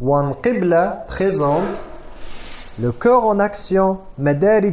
Wan Qibla présente le cœur en action Madarij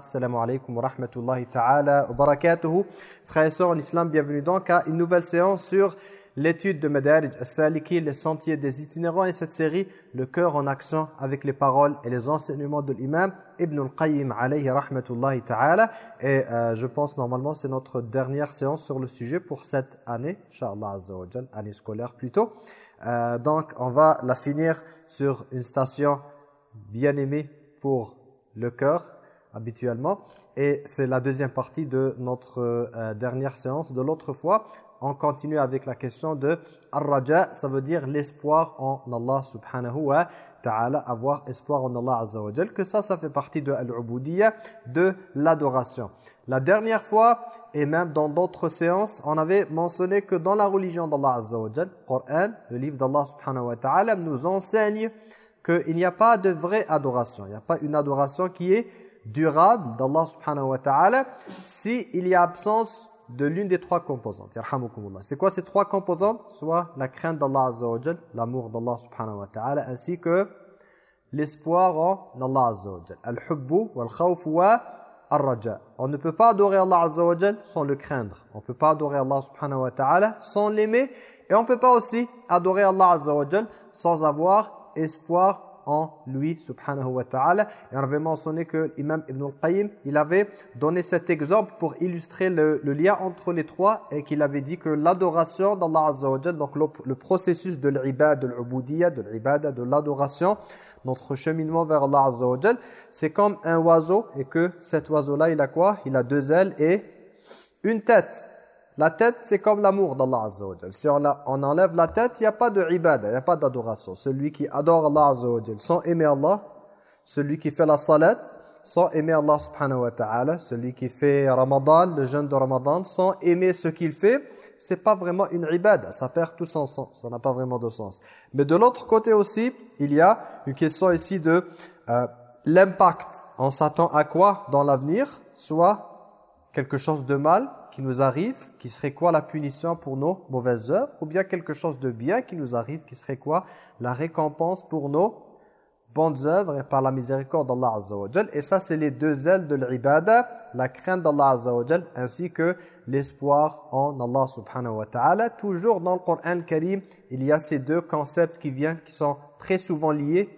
Jamaat, salam alaikum wa rahmatullahi ta'ala wa barakatuhu. Frères et sœurs en islam, bienvenue donc à une nouvelle séance sur l'étude de Madarij al-Saliki, les sentiers des itinérants et cette série, le cœur en action avec les paroles et les enseignements de l'imam Ibn al-Qayyim alayhi rahmatullahi ta'ala. Et euh, je pense normalement c'est notre dernière séance sur le sujet pour cette année, inshallah azza année scolaire plutôt. Euh, donc on va la finir sur une station bien aimée pour le cœur habituellement. Et c'est la deuxième partie de notre euh, dernière séance de l'autre fois on continue avec la question de Ar-Raja, ça veut dire l'espoir en Allah subhanahu wa ta'ala, avoir espoir en Allah azza wa que ça, ça fait partie de l'ubudiyya, de l'adoration. La dernière fois, et même dans d'autres séances, on avait mentionné que dans la religion d'Allah azza wa Coran, le livre d'Allah subhanahu wa ta'ala, nous enseigne qu'il n'y a pas de vraie adoration. Il n'y a pas une adoration qui est durable d'Allah subhanahu wa ta'ala s'il y a absence de l'une des trois composantes. C'est quoi ces trois composantes? Soit la crainte d'Allah Azza wa l'amour d'Allah subhanahu wa ta'ala, ainsi que l'espoir en Allah Azza wa Al-hubbu. On ne peut pas adorer Allah Azza wa sans le craindre. On ne peut pas adorer Allah subhanahu wa ta'ala sans l'aimer. Et on ne peut pas aussi adorer Allah Azza wa sans avoir espoir en lui, subhanahu wa ta'ala. Et on avait mentionné que l'imam Ibn al-Qayyim, il avait donné cet exemple pour illustrer le, lien entre les trois et qu'il avait dit que l'adoration d'Allah Azza wa donc le, processus de l'ibad, de l'ubudiyya, de l'ibada, de l'adoration, notre cheminement vers Allah Azza wa c'est comme un oiseau et que cet oiseau-là, il a quoi? Il a deux ailes et une tête. La tête, c'est comme l'amour d'Allah Azza Si on, enlève la tête, il n'y a pas de ibada, il n'y a pas d'adoration. Celui qui adore Allah Azza sans aimer Allah, celui qui fait la salat sans aimer Allah subhanahu wa ta'ala, celui qui fait Ramadan, le jeûne de Ramadan, sans aimer ce qu'il fait, c'est pas vraiment une ibada, ça perd tout son sens, ça n'a pas vraiment de sens. Mais de l'autre côté aussi, il y a une question ici de euh, l'impact. On s'attend à quoi dans l'avenir? Soit quelque chose de mal qui nous arrive, qui serait quoi la punition pour nos mauvaises œuvres, ou bien quelque chose de bien qui nous arrive, qui serait quoi la récompense pour nos bonnes œuvres et par la miséricorde d'Allah Azza wa Et ça, c'est les deux ailes de l'ibada, la crainte d'Allah Azza wa ainsi que l'espoir en Allah subhanahu wa ta'ala. Toujours dans le Coran Karim, il y a ces deux concepts qui viennent, qui sont très souvent liés,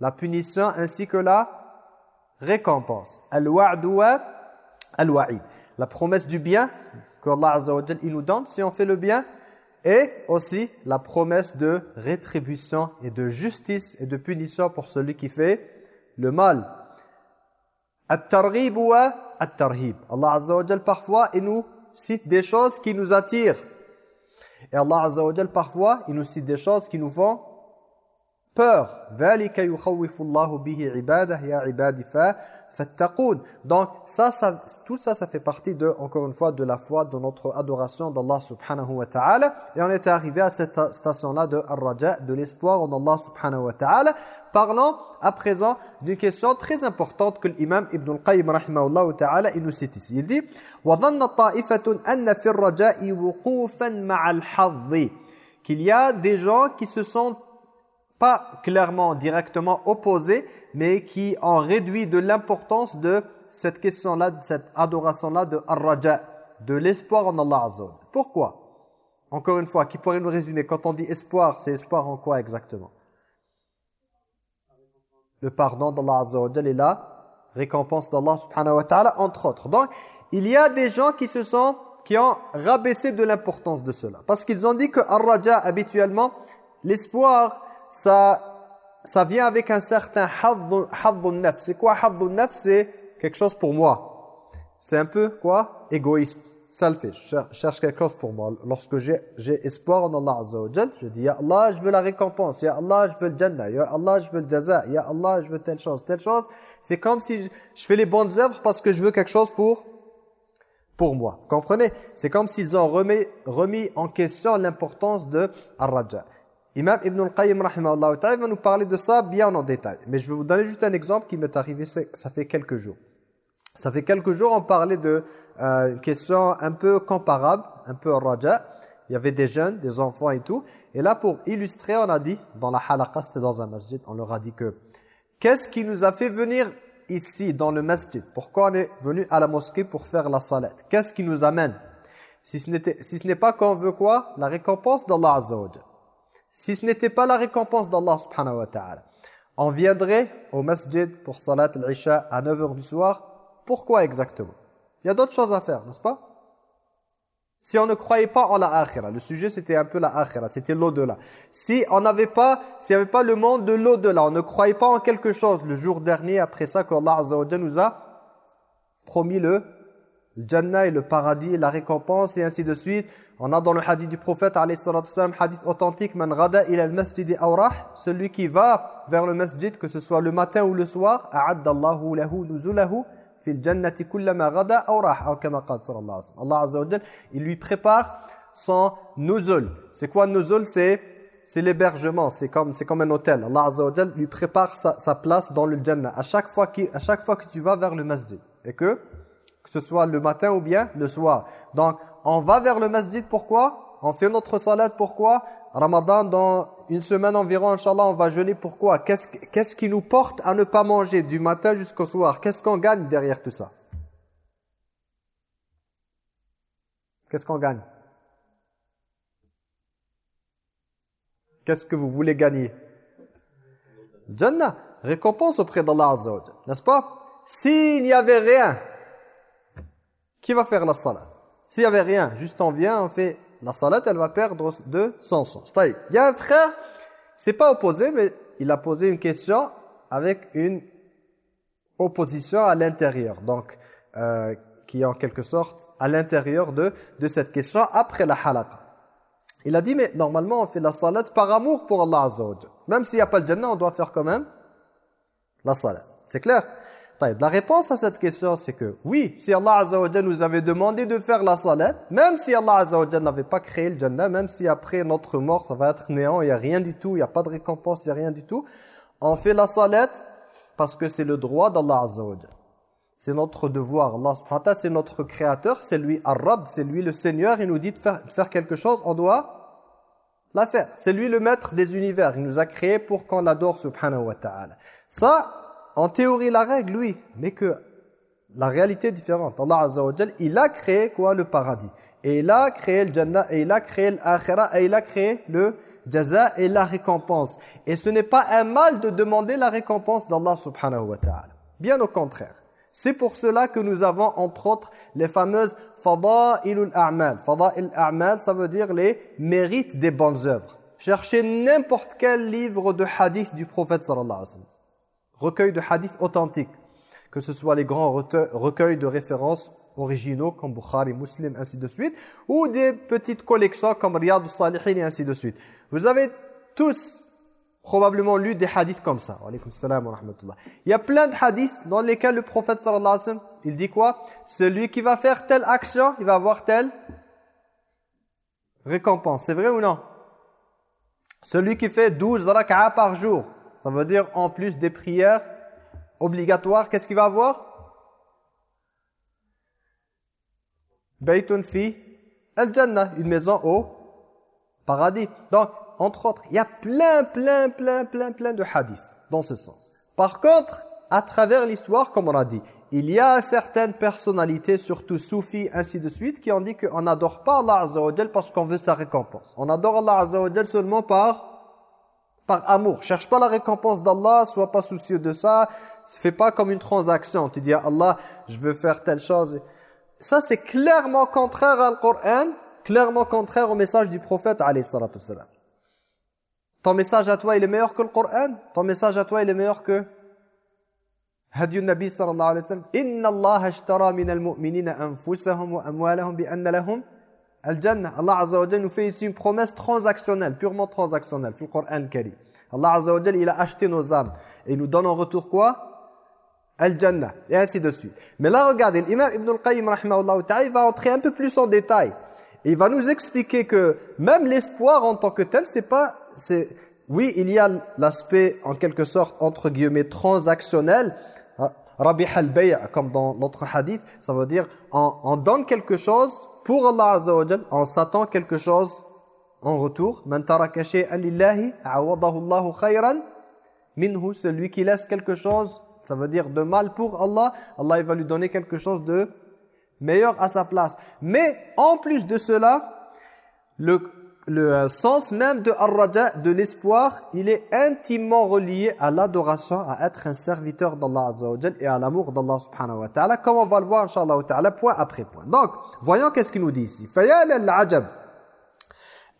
la punition ainsi que la récompense. Al-wa'du al-wa'id La promesse du bien qu'Allah Azza wa il nous donne si on fait le bien et aussi la promesse de rétribution et de justice et de punition pour celui qui fait le mal. At-targhib wa at-tarhib. Allah Azza wa parfois il nous cite des choses qui nous attirent. Et Allah Azza wa parfois il nous cite des choses qui nous font peur. ذَلِكَ يُخَوِّفُ اللَّهُ بِهِ عِبَادَهِ يَا عِبَادِ donc ça, ça, tout ça, ça fait partie de, encore une fois, de la foi, de notre adoration d'Allah subhanahu wa ta'ala. Et on était arrivé à cette station-là de Ar-Raja, de l'espoir en Allah subhanahu wa ta'ala. Parlons à présent d'une question très importante que l'imam Ibn al-Qayyim rahimahullah ta'ala, il nous cite ici. Il dit وَظَنَّ طَائِفَةٌ أَنَّ فِي الرَّجَاءِ وُقُوفًا مَعَ الْحَظِّ Qu'il y a des gens qui se sont pas clairement, directement opposés, mais qui ont réduit de l'importance de cette question-là, de cette adoration-là de ar-raja, de l'espoir en Allah Pourquoi? Encore une fois, qui pourrait nous résumer Quand on dit espoir, c'est espoir en quoi exactement? Le pardon d'Allah Azza et la récompense d'Allah subhanahu wa ta'ala, entre autres. Donc, il y a des gens qui se sont, qui ont rabaissé de l'importance de cela. Parce qu'ils ont dit que ar-raja, habituellement, l'espoir ça, ça vient avec un certain hadhun nafs. C'est quoi hadhun nafs? C'est quelque chose pour moi. C'est un peu quoi? Égoïste. selfish, je cherche quelque chose pour moi. Lorsque j'ai espoir en Allah Azza wa je dis Ya Allah, je veux la récompense, Ya Allah, je veux le Jannah, Ya Allah, je veux le Jaza, Ya Allah, je veux telle chose, telle chose. C'est comme si je, fais les bonnes œuvres parce que je veux quelque chose pour pour moi. Comprenez? C'est comme s'ils ont remis, remis en question l'importance de Ar-Raja. Imam Ibn al-Qayyim va nous parler de ça bien en détail. Mais je vais vous donner juste un exemple qui m'est arrivé, ça fait quelques jours. Ça fait quelques jours, on parlait de euh, une question un peu comparable, un peu raja. Il y avait des jeunes, des enfants et tout. Et là, pour illustrer, on a dit, dans la halaqa, c'était dans un masjid, on leur a dit que qu'est-ce qui nous a fait venir ici, dans le masjid? Pourquoi on est venu à la mosquée pour faire la salat? Qu'est-ce qui nous amène? Si ce n'est pas qu'on veut quoi? La récompense d'Allah Azza Si ce n'était pas la récompense d'Allah subhanahu wa ta'ala, on viendrait au masjid pour salat al-isha à 9h du soir pourquoi exactement? Il y a d'autres choses à faire, n'est-ce pas? Si on ne croyait pas en la akhira, le sujet c'était un peu la akhira, c'était l'au-delà. Si on n'avait pas, s'il n'y avait pas le monde de l'au-delà, on ne croyait pas en quelque chose le jour dernier, après ça, qu'Allah Azza nous a promis le, le Jannah et le paradis, la récompense et ainsi de suite. On a dans le hadith du prophète, salam, hadith authentique, man rada ila al-masjid awrah, celui qui va vers le masjid, que ce soit le matin ou le soir, a'addallahu lahu nuzulahu Allah Azza wa il lui prépare son nuzul. C'est quoi nuzul? C'est c'est l'hébergement, c'est comme c'est comme un hôtel. Allah Azza wa lui prépare sa, place dans le Jannah à chaque fois à chaque fois que tu vas vers le masjid et que que ce soit le matin ou bien le soir. Donc on va vers le masjid pourquoi? On fait notre salat pourquoi? Ramadan dans une semaine environ, Inch'Allah, on va jeûner. Pourquoi? Qu'est-ce qui nous porte à ne pas manger du matin jusqu'au soir? Qu'est-ce qu'on gagne derrière tout ça? Qu'est-ce qu'on gagne? Qu'est-ce que vous voulez gagner? Jannah, récompense auprès d'Allah Azza n'est-ce pas? S'il n'y avait rien, qui va faire la salat? S'il n'y avait rien, juste on vient, on fait la salat, elle va perdre de son sens. Il y a un frère, c'est pas opposé, mais il a posé une question avec une opposition à l'intérieur. Donc, euh, qui est en quelque sorte à l'intérieur de, de cette question après la halaqa. Il a dit, mais normalement, on fait la salat par amour pour Allah Azza Même s'il n'y a pas le Jannah, on doit faire quand même la salat. C'est clair? La réponse à cette question, c'est que oui, si Allah Azza nous avait demandé de faire la salat, même si Allah Azza n'avait pas créé le Jannah, même si après notre mort, ça va être néant, il n'y a rien du tout, il n'y a pas de récompense, il n'y a rien du tout, on fait la salat parce que c'est le droit d'Allah Azza C'est notre devoir. Allah subhanahu wa c'est notre créateur, c'est lui Ar-Rab, c'est lui le Seigneur, il nous dit de faire, de faire quelque chose, on doit la faire. C'est lui le maître des univers, il nous a créé pour qu'on l'adore subhanahu wa ta'ala. Ça, en théorie la règle, oui, mais que la réalité est différente. Allah Azza wa il a créé quoi Le paradis? Et il a créé le Jannah, et il a créé l'akhira, et il a créé le jaza et la récompense. Et ce n'est pas un mal de demander la récompense d'Allah subhanahu wa ta'ala. Bien au contraire. C'est pour cela que nous avons entre autres les fameuses fada'ilul a'mal. Fada'il a'mal, ça veut dire les mérites des bonnes œuvres. Cherchez n'importe quel livre de hadith du prophète sallallahu alayhi wa sallam recueils de hadiths authentiques, que ce soit les grands recueils de références originaux comme Bukhari, Muslim, ainsi de suite, ou des petites collections comme Riyad al-Salihin et ainsi de suite. Vous avez tous probablement lu des hadiths comme ça. Il y a plein de hadiths dans lesquels le prophète sallallahu alayhi wa sallam, il dit quoi? Celui qui va faire telle action, il va avoir telle récompense. C'est vrai ou non? Celui qui fait 12 rak'ah par jour, ça veut dire en plus des prières obligatoires, qu'est-ce qu'il va avoir? Baytun fi al-jannah, une maison au paradis. Donc, entre autres, il y a plein, plein, plein, plein, plein de hadiths dans ce sens. Par contre, à travers l'histoire, comme on a dit, il y a certaines personnalités, surtout soufis, ainsi de suite, qui ont dit qu'on n'adore pas Allah parce qu'on veut sa récompense. On adore Allah Azza seulement par par amour. Cherche pas la récompense d'Allah, sois pas soucieux de ça. Fais pas comme une transaction. Tu dis à Allah, je veux faire telle chose. Ça, c'est clairement contraire à Coran, clairement contraire au message du prophète, alayhi salatu salam. Ton message à toi, il est meilleur que le Coran Ton message à toi, il est meilleur que... « anfusahum wa bi » Al-Jannah, Allah Azza wa Jal nous fait ici une promesse transactionnelle, purement transactionnelle, le Coran. Allah Azza wa Jal, il a acheté nos âmes et il nous donne en retour quoi? Al-Jannah, et ainsi de suite. Mais là, regardez, l'imam Ibn al-Qayyim, il va entrer un peu plus en détail. Et il va nous expliquer que même l'espoir en tant que tel, c'est pas... Oui, il y a l'aspect, en quelque sorte, entre guillemets, transactionnel, Rabih al comme dans notre hadith, ça veut dire on donne quelque chose pour Allah Azza wa on s'attend quelque chose en retour. Man taraka shay'an lillahi Allahu khayran minhu, celui qui laisse quelque chose, ça veut dire de mal pour Allah, Allah va lui donner quelque chose de meilleur à sa place. Mais en plus de cela, le le euh, sens même de ar-raja, de l'espoir, il est intimement relié à l'adoration, à être un serviteur d'Allah Azza wa et à l'amour d'Allah subhanahu wa ta'ala, comme on va le voir inshallah ta'ala point après point. Donc, voyons qu'est-ce qu'il nous dit ici. فَيَا لَلْعَجَبْ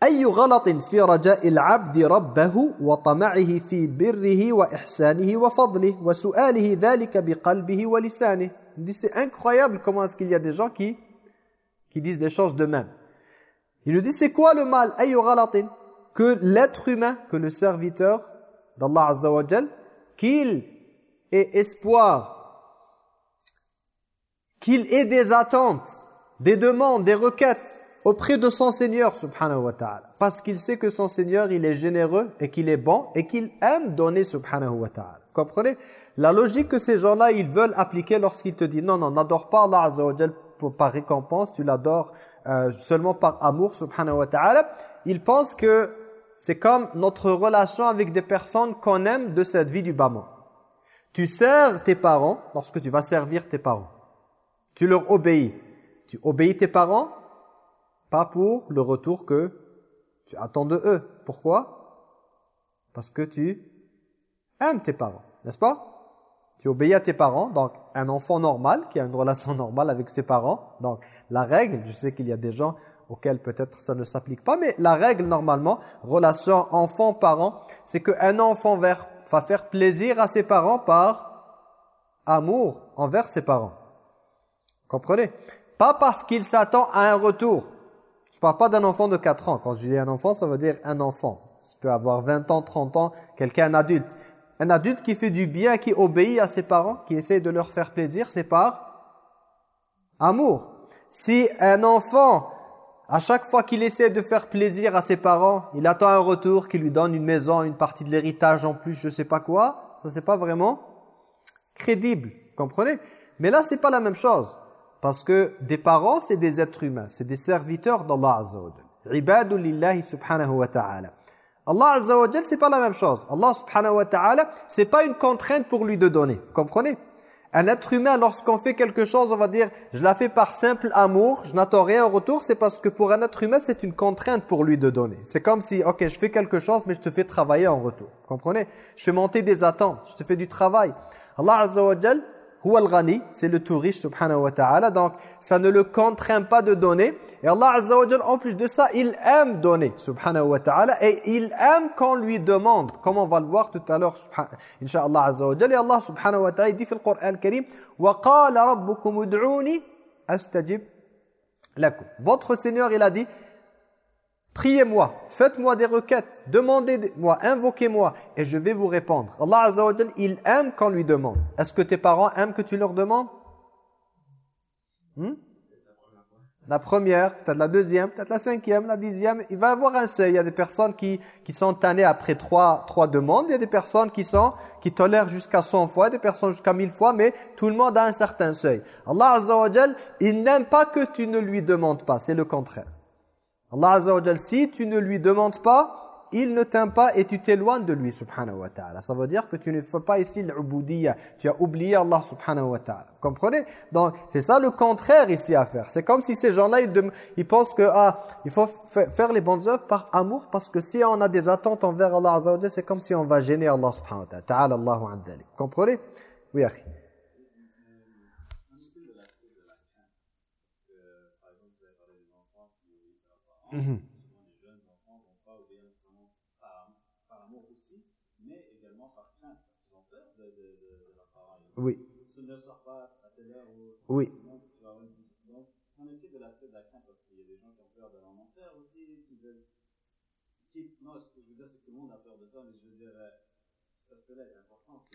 أي غلط في رجاء العبد ربه وطمعه في بره وإحسانه وفضله وسؤاله ذلك بقلبه ولسانه. Il dit c'est incroyable comment est-ce qu'il y a des gens qui, qui disent des choses de même. Il nous dit, c'est quoi le mal? Que l'être humain, que le serviteur d'Allah Azza qu'il ait espoir, qu'il ait des attentes, des demandes, des requêtes auprès de son Seigneur, subhanahu wa ta'ala. Parce qu'il sait que son Seigneur, il est généreux et qu'il est bon et qu'il aime donner, subhanahu wa ta'ala. Comprenez? La logique que ces gens-là, ils veulent appliquer lorsqu'ils te disent, non, non, n'adore pas Allah Azza wa par récompense, tu l'adores euh, seulement par amour, subhanahu wa ta'ala, ils pensent que c'est comme notre relation avec des personnes qu'on aime de cette vie du bas Tu sers tes parents lorsque tu vas servir tes parents. Tu leur obéis. Tu obéis tes parents, pas pour le retour que tu attends de eux. Pourquoi? Parce que tu aimes tes parents, n'est-ce pas? Tu obéis à tes parents, donc un enfant normal qui a une relation normale avec ses parents. Donc la règle, je sais qu'il y a des gens auxquels peut-être ça ne s'applique pas, mais la règle normalement, relation enfant-parent, c'est qu'un enfant va faire plaisir à ses parents par amour envers ses parents. Comprenez? Pas parce qu'il s'attend à un retour. Je ne parle pas d'un enfant de 4 ans. Quand je dis un enfant, ça veut dire un enfant. Ça peut avoir 20 ans, 30 ans, quelqu'un adulte. Un adulte qui fait du bien, qui obéit à ses parents, qui essaie de leur faire plaisir, c'est par amour. Si un enfant, à chaque fois qu'il essaie de faire plaisir à ses parents, il attend un retour qui lui donne une maison, une partie de l'héritage en plus, je sais pas quoi, ça c'est pas vraiment crédible, comprenez? Mais là, c'est pas la même chose. Parce que des parents, c'est des êtres humains, c'est des serviteurs d'Allah Azza wa subhanahu wa ta'ala. Allah Azza wa c'est pas la même chose. Allah subhanahu wa ta'ala, c'est pas une contrainte pour lui de donner. Vous comprenez? Un être humain, lorsqu'on fait quelque chose, on va dire, je la fais par simple amour, je n'attends rien en retour, c'est parce que pour un être humain, c'est une contrainte pour lui de donner. C'est comme si, ok, je fais quelque chose, mais je te fais travailler en retour. Vous comprenez? Je fais monter des attentes, je te fais du travail. Allah Azza wa al-Ghani, c'est le tout riche, subhanahu wa ta'ala, donc ça ne le contraint pas de donner, et Allah Azza wa en plus de ça, il aime donner, subhanahu wa ta'ala, et il aime qu'on lui demande, comme on va le voir tout à l'heure, incha'Allah Azza wa Et Allah subhanahu wa ta'ala dit dans le Coran al-Karim, وَقَالَ رَبُّكُمُ ادْعُونِ أَسْتَجِبْ لَكُمْ Votre Seigneur, il a dit, priez-moi, faites-moi des requêtes, demandez-moi, invoquez-moi, et je vais vous répondre. Allah Azza wa il aime qu'on lui demande. Est-ce que tes parents aiment que tu leur demandes hmm? La première, peut-être la deuxième, peut-être la cinquième, la dixième. Il va y avoir un seuil. Il y a des personnes qui, sont tannées après trois, trois demandes. Il y a des personnes qui sont qui tolèrent jusqu'à 100 fois, des personnes jusqu'à 1000 fois, mais tout le monde a un certain seuil. Allah Azza il n'aime pas que tu ne lui demandes pas. C'est le contraire. Allah Azza si tu ne lui demandes pas, il ne t'aime pas et tu t'éloignes de lui subhanahu wa ta'ala. Ça veut dire que tu ne fais pas ici l'ubudiyya. Tu as oublié Allah subhanahu wa ta'ala. Vous comprenez? Donc c'est ça le contraire ici à faire. C'est comme si ces gens-là ils, ils, pensent que ah, il faut faire les bonnes œuvres par amour parce que si on a des attentes envers Allah azza wa c'est comme si on va gêner Allah subhanahu wa ta'ala. Ta'ala Allahu an Vous comprenez? Oui, akhi. Mm de, de, de, de leur travail. Oui. Tu ne sors pas à telle heure ou Oui. C'est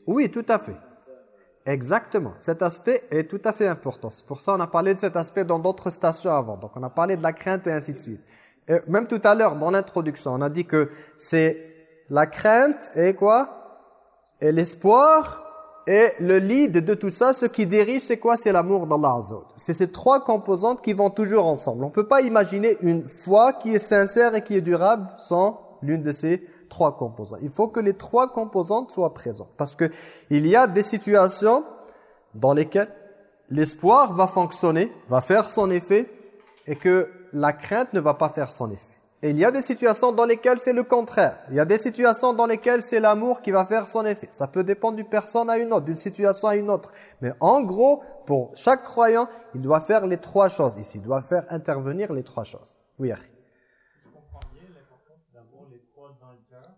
Oui, tout à fait. euh, Exactement. Cet aspect est tout à fait important. C'est pour ça qu'on a parlé de cet aspect dans d'autres stations avant. Donc, on a parlé de la crainte et ainsi de suite. Et même tout à l'heure, dans l'introduction, on a dit que c'est la crainte et quoi? Et l'espoir et le lead de tout ça, ce qui dirige, c'est quoi? C'est l'amour d'Allah Azza. C'est ces trois composantes qui vont toujours ensemble. On ne peut pas imaginer une foi qui est sincère et qui est durable sans l'une de ces trois composantes. Il faut que les trois composantes soient présentes. Parce que il y a des situations dans lesquelles l'espoir va fonctionner, va faire son effet, et que la crainte ne va pas faire son effet. Et il y a des situations dans lesquelles c'est le contraire. Il y a des situations dans lesquelles c'est l'amour qui va faire son effet. Ça peut dépendre d'une personne à une autre, d'une situation à une autre. Mais en gros, pour chaque croyant, il doit faire les trois choses ici. Il doit faire intervenir les trois choses. Oui, Harry. Je comprends bien l'importance d'avoir les trois dans le cœur,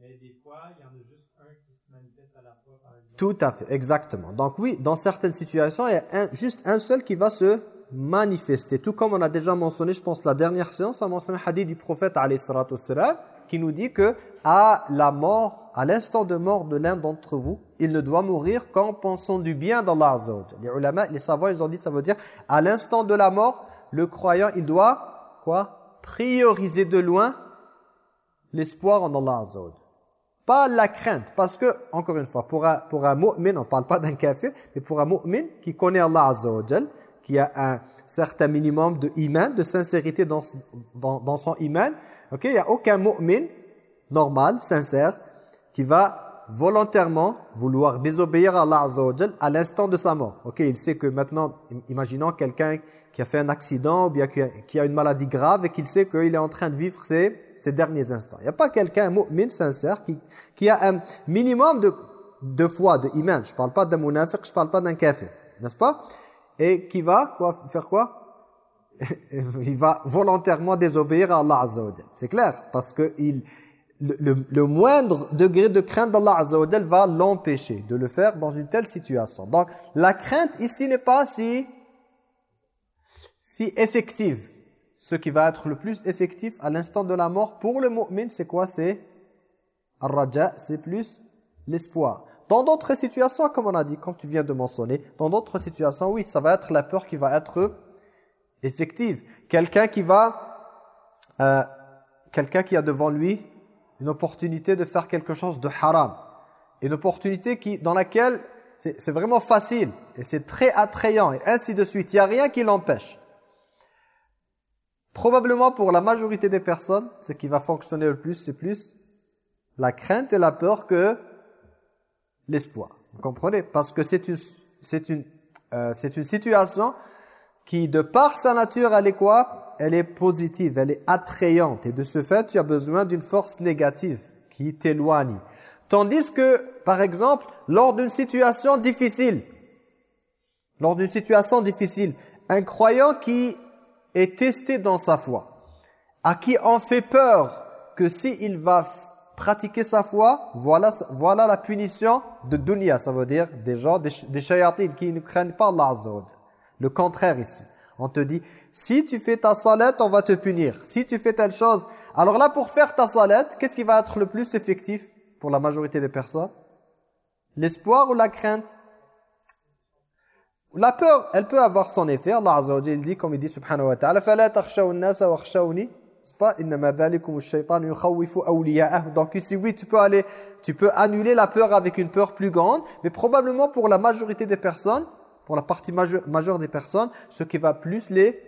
mais des fois, il y en a juste un qui se manifeste à la fois, par exemple. Tout à fait, exactement. Donc oui, dans certaines situations, il y a un- juste un seul qui va se manifester. Tout comme on a déjà mentionné, je pense, la dernière séance, on a mentionné hadith du prophète, qui nous dit que à la mort, à l'instant de mort de l'un d'entre vous, il ne doit mourir qu'en pensant du bien d'Allah Azza. Les ulama, les savants, ils ont dit, ça veut dire, à l'instant de la mort, le croyant, il doit, quoi? Prioriser de loin l'espoir en Allah Azza. Pas la crainte, parce que, encore une fois, pour un, pour un mu'min, on ne parle pas d'un kafir, mais pour un mu'min qui connaît Allah Azza qui a un certain minimum de iman, de sincérité dans, dans, son iman, ok, il n'y a aucun mu'min normal, sincère, qui va volontairement vouloir désobéir à Allah à l'instant de sa mort. Ok, il sait que maintenant, im- imaginons quelqu'un qui a fait un accident ou bien qui a, une maladie grave et qu'il sait qu'il est en train de vivre ses, ses derniers instants. Il n'y a pas quelqu'un, un mu'min sincère, qui, qui a un minimum de, de foi, de iman. Je ne parle pas d'un munafiq, je ne parle pas d'un kafir. N'est-ce pas? Et qui va faire quoi? Il va volontairement désobéir à Allah Azza. C'est clair Parce que le, moindre degré de crainte d'Allah Azza va l'empêcher de le faire dans une telle situation. Donc, la crainte ici n'est pas si, si effective. Ce qui va être le plus effectif à l'instant de la mort pour le mu'min, c'est quoi? C'est Ar-Raja, c'est plus l'espoir. Dans d'autres situations, comme on a dit, comme tu viens de mentionner, dans d'autres situations, oui, ça va être la peur qui va être effective. Quelqu'un qui va, euh, quelqu'un qui a devant lui une opportunité de faire quelque chose de haram. Une opportunité qui, dans laquelle c'est vraiment facile et c'est très attrayant et ainsi de suite. Il n'y a rien qui l'empêche. Probablement pour la majorité des personnes, ce qui va fonctionner le plus, c'est plus la crainte et la peur que l'espoir. Vous comprenez? Parce que c'est une, c'est une, euh, c'est une situation qui, de par sa nature, elle est quoi? Elle est positive, elle est attrayante. Et de ce fait, tu as besoin d'une force négative qui t'éloigne. Tandis que, par exemple, lors d'une situation difficile, lors d'une situation difficile, un croyant qui est testé dans sa foi, à qui on fait peur que s'il va pratiquer sa foi, voilà, voilà la punition de dunya, ça veut dire des gens, des, des qui ne craignent pas Allah Le contraire ici. On te dit, si tu fais ta salat, on va te punir. Si tu fais telle chose. Alors là, pour faire ta salat, qu'est-ce qui va être le plus effectif pour la majorité des personnes? L'espoir ou la crainte? La peur, elle peut avoir son effet. Allah Azza dit, comme il dit, subhanahu wa ta'ala, « pas Donc ici oui, tu peux aller tu peux annuler la peur avec une peur plus grande, mais probablement pour la majorité des personnes, pour la partie majeure, des personnes, ce qui va plus les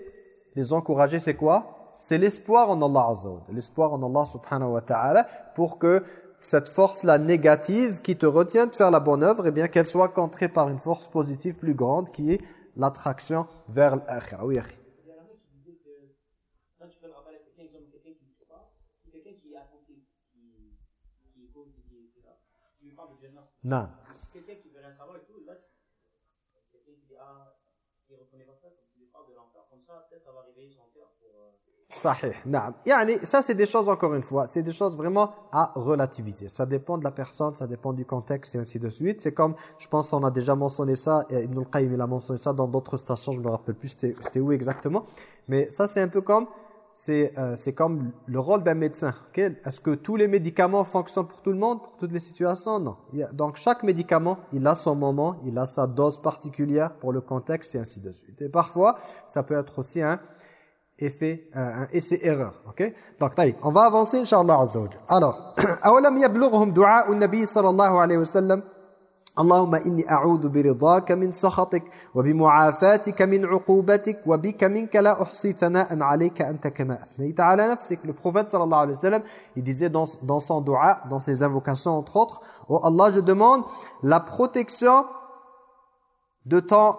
les encourager, c'est quoi? C'est l'espoir en Allah l'espoir en Allah Subhanahu wa Ta'ala pour que cette force-là négative qui te retient de faire la bonne œuvre, eh bien qu'elle soit contrée par une force positive plus grande qui est l'attraction vers l'akhirah. Non. Quelqu'un qui veut rien savoir et tout, là, tu, quelqu'un qui dit, ah, il ne reconnaît pas ça, comme tu dis. parle de l'enfer. Comme ça, peut-être ça va réveiller son cœur pour. euh, Sahih, naam. Ça c'est des choses encore une fois, c'est des choses vraiment à relativiser. Ça dépend de la personne, ça dépend du contexte et ainsi de suite. C'est comme, je pense on a déjà mentionné ça, et Ibn al-Qayyim il a mentionné ça dans d'autres stations, je me rappelle plus c'était où exactement. Mais ça c'est un peu comme, c'est euh, comme le rôle d'un médecin. Okay? Est-ce que tous les médicaments fonctionnent pour tout le monde, pour toutes les situations? Non. Donc chaque médicament, il a son moment, il a sa dose particulière pour le contexte et ainsi de suite. Et parfois, ça peut être aussi un effet, euh, un essai-erreur. Okay? Donc, taille, on va avancer, Inch'Allah Azza Alors, « sallallahu alayhi wa sallam » اللهم إني أعوذ برضاك من سخطك وبمعافاتك من عقوبتك وبك منك لا أحصي ثناء عليك أنت كما أثنيت على نفسك. Le prophète sallallahu alayhi wa sallam, il disait dans, dans son dua, dans ses invocations entre autres, Oh Allah, je demande la protection de ton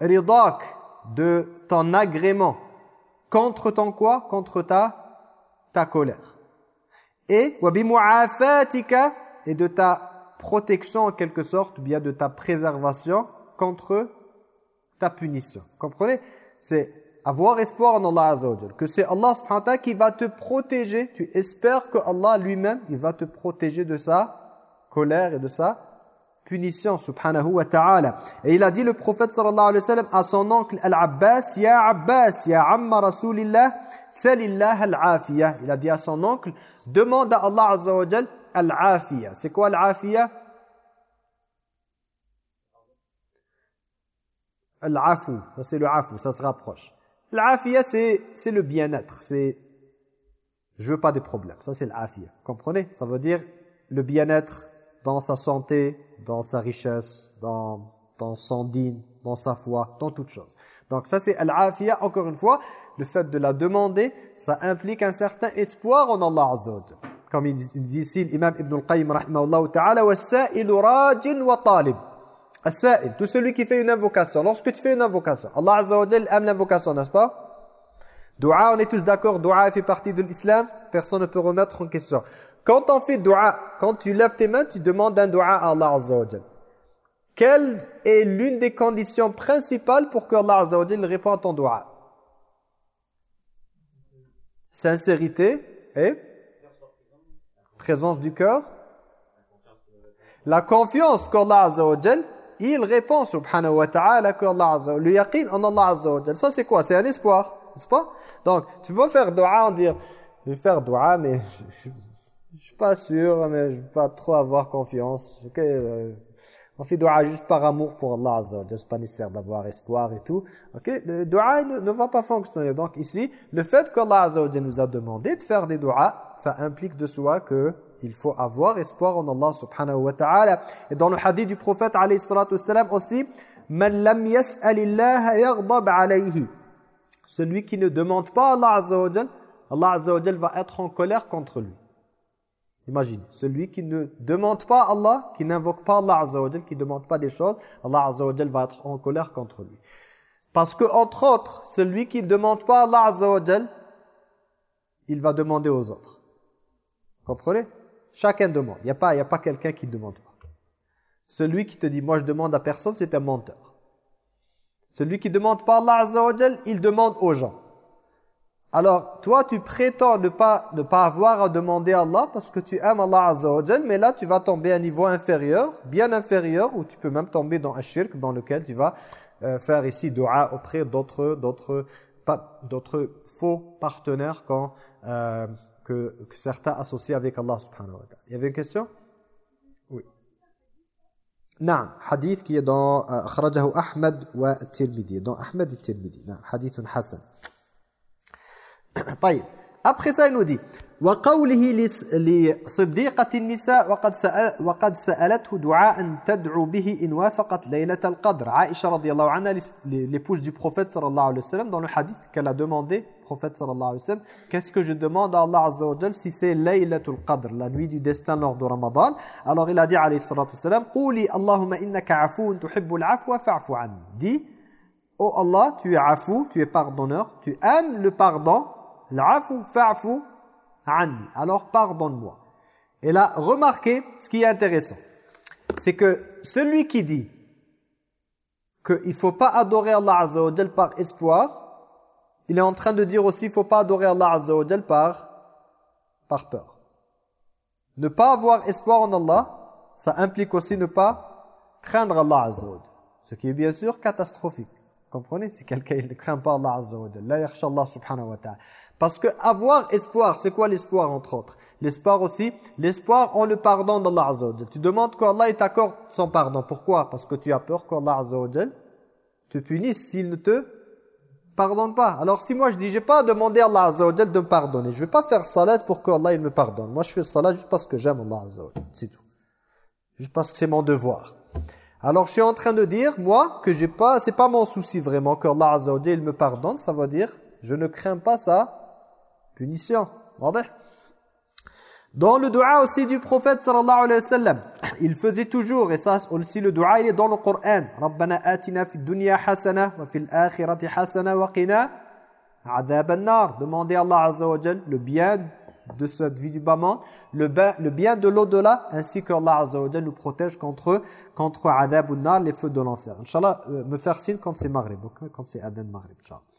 ridak, de ton agrément. Contre ton quoi Contre ta, ta colère. Et wabimu'afatika et de ta protection en quelque sorte, ou bien de ta préservation contre ta punition. Comprenez? C'est avoir espoir en Allah Azza wa Jal. Que c'est Allah subhanahu qui va te protéger. Tu espères que Allah lui-même, il va te protéger de sa colère et de sa punition subhanahu wa ta'ala. Et il a dit le prophète sallallahu alayhi wa sallam à son oncle Al-Abbas, Ya Abbas, Ya Amma Rasulillah, Salillah Al-Afiyah. Il a dit à son oncle, demande à Allah Azza Al-Afiyah. C'est quoi Al-Afiyah Al-Afu, ça c'est le Afu, ça se rapproche. L'Afiyah c'est c'est le bien-être, c'est je veux pas des problèmes. Ça c'est l'Afiyah. Comprenez? Ça veut dire le bien-être dans sa santé, dans sa richesse, dans, dans son dîne, dans sa foi, dans toute chose. Donc ça c'est al-afiyah, encore une fois, le fait de la demander, ça implique un certain espoir en Allah Azza. Comme il dit il dit ici l'imam Ibn al-Qayyim rahimahullah ta'ala, وَالسَّائِلُ رَاجٍ وَطَالِبٍ As-sa'il, tout celui qui fait une invocation. Lorsque tu fais une invocation, Allah Azza wa Jal aime l'invocation, n'est-ce pas Dua, on est tous d'accord, dua fait partie de l'islam, personne ne peut remettre en question. Quand on fait dua, quand tu lèves tes mains, tu demandes un dua à Allah Azza wa Jal. Quelle est l'une des conditions principales pour que Allah Azza wa Jal réponde à ton dua Sincérité et présence du cœur? La confiance qu'Allah Azza il répond subhanahu wa ta'ala qu'Allah Azza Le yaqin en Allah Azza. Ça c'est quoi? C'est un espoir, n'est-ce pas? Donc, tu peux faire dua en dire, je vais faire dua mais je, je, je suis pas sûr, mais je vais pas trop avoir confiance. Euh, on fait dua juste par amour pour Allah Azza wa. C'est pas nécessaire d'avoir espoir et tout. Ok, le dua ne, va pas fonctionner. Donc ici, le fait qu'Allah Azza wa nous a demandé de faire des duas, ça implique de soi que il faut avoir espoir en Allah subhanahu wa ta'ala. Et dans le hadith du prophète alayhi salatu wassalam aussi, Man lam yas'alillaha yaghdab alayhi. Celui qui ne demande pas Allah Azza wa Allah Azza wa va être en colère contre lui. Imagine, celui qui ne demande pas Allah, qui n'invoque pas Allah Azza qui ne demande pas des choses, Allah Azza va être en colère contre lui. Parce que entre autres, celui qui ne demande pas Allah Azza il va demander aux autres. Comprenez? Chacun demande. Il n'y a pas, a pas quelqu'un qui ne demande pas. Celui qui te dit, moi je demande à personne, c'est un menteur. Celui qui ne demande pas Allah Azza il demande aux gens. Alors, toi, tu prétends ne pas, ne pas avoir à demander à Allah parce que tu aimes Allah Azza mais là, tu vas tomber à un niveau inférieur, bien inférieur, ou tu peux même tomber dans un shirk dans lequel tu vas euh, faire ici dua auprès d'autres d'autres faux partenaires quand, euh, que, que, certains associent avec Allah subhanahu wa ta'ala. Il y avait une question? Oui. Non, hadith qui est dans euh, Ahmad wa Tirmidhi, dans Ahmad et Tirmidhi, hadith Hassan. après ça il nous dit وقوله لص- لصديقة النساء وقد سأل وقد سألته دعاء تدعو به إن وافقت ليلة القدر عائشة رضي الله عنها l'épouse du prophète sallallahu alayhi wa sallam dans le hadith qu'elle a demandé prophète sallallahu alayhi wa sallam qu'est-ce que je demande à Allah azza wa jal si c'est laylatul qadr la nuit du destin lors de Ramadan alors il a dit alayhi salatu wa sallam قولي اللهم إنك عفو تحب العفو فاعف عني dis Oh Allah, tu es afou, tu es pardonneur, tu aimes le pardon. alors pardonne-moi. Et là, remarquez ce qui est intéressant. C'est que celui qui dit qu'il ne faut pas adorer Allah Azza wa par espoir, il est en train de dire aussi qu'il ne faut pas adorer Allah Azza wa par, par peur. Ne pas avoir espoir en Allah, ça implique aussi ne pas craindre Allah Azza wa. Ce qui est bien sûr catastrophique. Comprenez? Si quelqu'un ne craint pas Allah Azza wa la Allah subhanahu wa ta'ala. Parce que avoir espoir, c'est quoi l'espoir entre autres? L'espoir aussi, l'espoir en le pardon d'Allah Azza. Tu demandes qu'Allah t'accorde son pardon. Pourquoi? Parce que tu as peur qu'Allah Azza te punisse s'il ne te pardonne pas. Alors si moi je dis, j'ai pas demandé à Allah Azza de me pardonner. Je vais pas faire salat pour qu'Allah il me pardonne. Moi je fais salat juste parce que j'aime Allah Azza. C'est tout. Juste parce que c'est mon devoir. Alors je suis en train de dire, moi, que j'ai pas, c'est pas mon souci vraiment que Allah Azza il me pardonne. Ça veut dire, je ne crains pas sa punition. Dans le dua aussi du prophète sallallahu alayhi wa sallam, il faisait toujours, et ça aussi le dua il est dans le Coran, « Rabbana atina fi dunya hasana wa fil akhirati hasana wa qina adhab an-nar » Demandez à Allah Azza wa Jal le bien de cette vie du bas le, le bien de l'au-delà, ainsi que Allah Azza wa Jal nous protège contre, contre adhab an-nar, les feux de l'enfer. Inch'Allah, euh, me faire signe quand c'est Maghrib, quand c'est Aden Maghrib, Inch'Allah.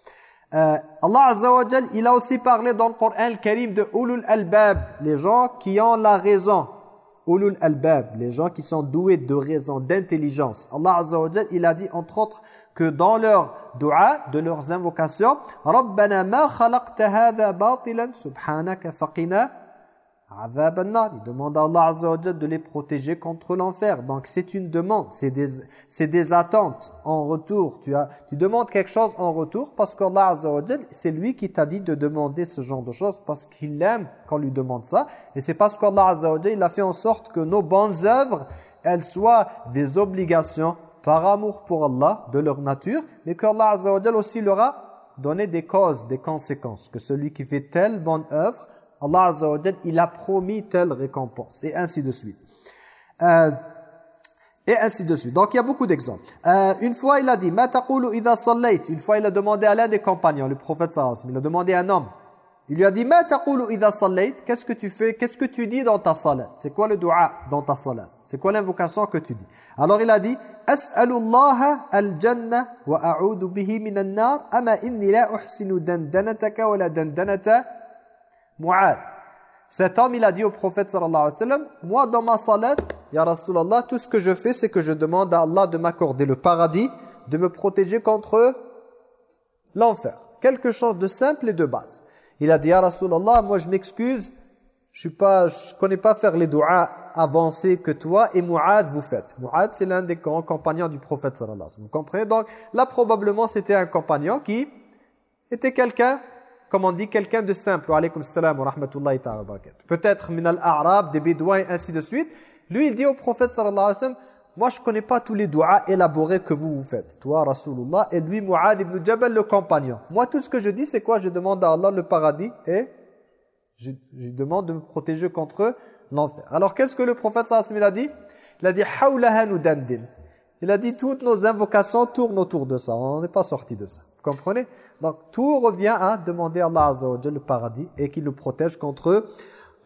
Euh, Allah Azza wa il a aussi parlé dans le Coran Karim de Ulul Albab, les gens qui ont la raison. Ulul Albab, les gens qui sont doués de raison, d'intelligence. Allah Azza wa il a dit entre autres que dans leur dua, de leurs invocations, Rabbana ma khalaqta hadha subhanaka faqina. Il demande à Allah Azza de les protéger contre l'enfer. Donc c'est une demande, c'est des, des attentes en retour. Tu, as, tu demandes quelque chose en retour parce qu'Allah Azza c'est lui qui t'a dit de demander ce genre de choses parce qu'il aime qu'on lui demande ça. Et c'est parce qu'Allah Azza il a fait en sorte que nos bonnes œuvres, elles soient des obligations par amour pour Allah, de leur nature, mais qu'Allah Azza aussi leur a donné des causes, des conséquences. Que celui qui fait telle bonne œuvre, Allah Azza il a promis telle récompense. Et ainsi de suite. Euh, et ainsi de suite. Donc il y a beaucoup d'exemples. Euh, une fois il a dit. Une fois il a demandé à l'un des compagnons, le prophète sallallahu il a demandé à un homme. Il lui a dit. Qu'est-ce que tu fais Qu'est-ce que tu dis dans ta salat? C'est quoi le dua dans ta salat? C'est quoi l'invocation que tu dis? Alors il a dit, As'alullaha al-jannah wa a'udu bihi minan nar ama inni la uhsinu dandanataka wa la dandanata Mu'ad. Cet homme, il a dit au prophète sallallahu alayhi wa sallam, moi dans ma salat, ya Rasulallah, tout ce que je fais, c'est que je demande à Allah de m'accorder le paradis, de me protéger contre l'enfer. Quelque chose de simple et de base. Il a dit, ya Rasulallah, moi je m'excuse, je je connais pas faire les doigts avancés que toi et Mu'ad vous faites. Mu'ad, c'est l'un des grands compagnons du prophète sallallahu alayhi wa sallam. Vous comprenez? Donc là, probablement, c'était un compagnon qui était quelqu'un comme on dit, quelqu'un de simple. Salam wa rahmatullahi ta'ala. Peut-être min al-a'rab, des bédouins et ainsi de suite. Lui, il dit au prophète sallallahu alayhi moi je connais pas tous les doigts élaborés que vous vous faites. Toi, Rasulullah, et lui, Mu'ad ibn Jabal, le compagnon. Moi, tout ce que je dis, c'est quoi? Je demande à Allah le paradis et je, je demande de me protéger contre l'enfer. Alors, qu'est-ce que le prophète sallallahu alayhi a dit? Il a dit, hawlaha dandin. Il a dit, toutes nos invocations tournent autour de ça. On n'est pas sorti de ça. Vous comprenez? donc tout revient à demander à Allah Azza wa Jalla le paradis et qu'il nous protège contre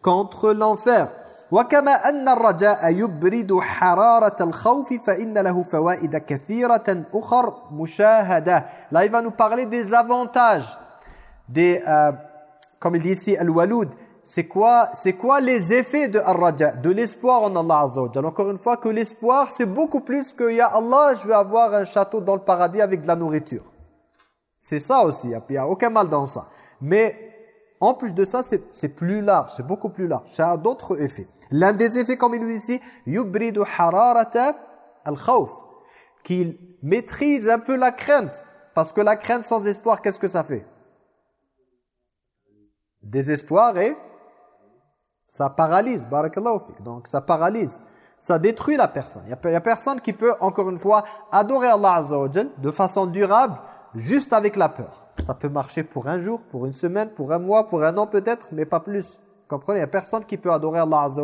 contre l'enfer. وكما أن الرجاء يبرد حرارة الخوف فإن له فوائد كثيرة أخر مشاهدة. Là, il va nous parler des avantages des euh, comme il dit ici al-walud. C'est quoi c'est quoi les effets de ar-raja, de l'espoir en Allah Azza wa Jalla. Encore une fois que l'espoir c'est beaucoup plus que ya Allah, je vais avoir un château dans le paradis avec de la nourriture. C'est ça aussi, il n'y a aucun mal dans ça. Mais en plus de ça, c'est plus large, c'est beaucoup plus large. Ça a d'autres effets. L'un des effets, comme il nous dit ici, yubridu hararata al-khawf, qu'il maîtrise un peu la crainte. Parce que la crainte sans espoir, qu'est-ce que ça fait? Désespoir et ça paralyse. Donc ça paralyse, ça détruit la personne. Il n'y a, personne qui peut, encore une fois, adorer Allah Azza de façon durable, juste avec la peur. Ça peut marcher pour un jour, pour une semaine, pour un mois, pour un an peut-être, mais pas plus. Comprenez? Il n'y a personne qui peut adorer Allah Azza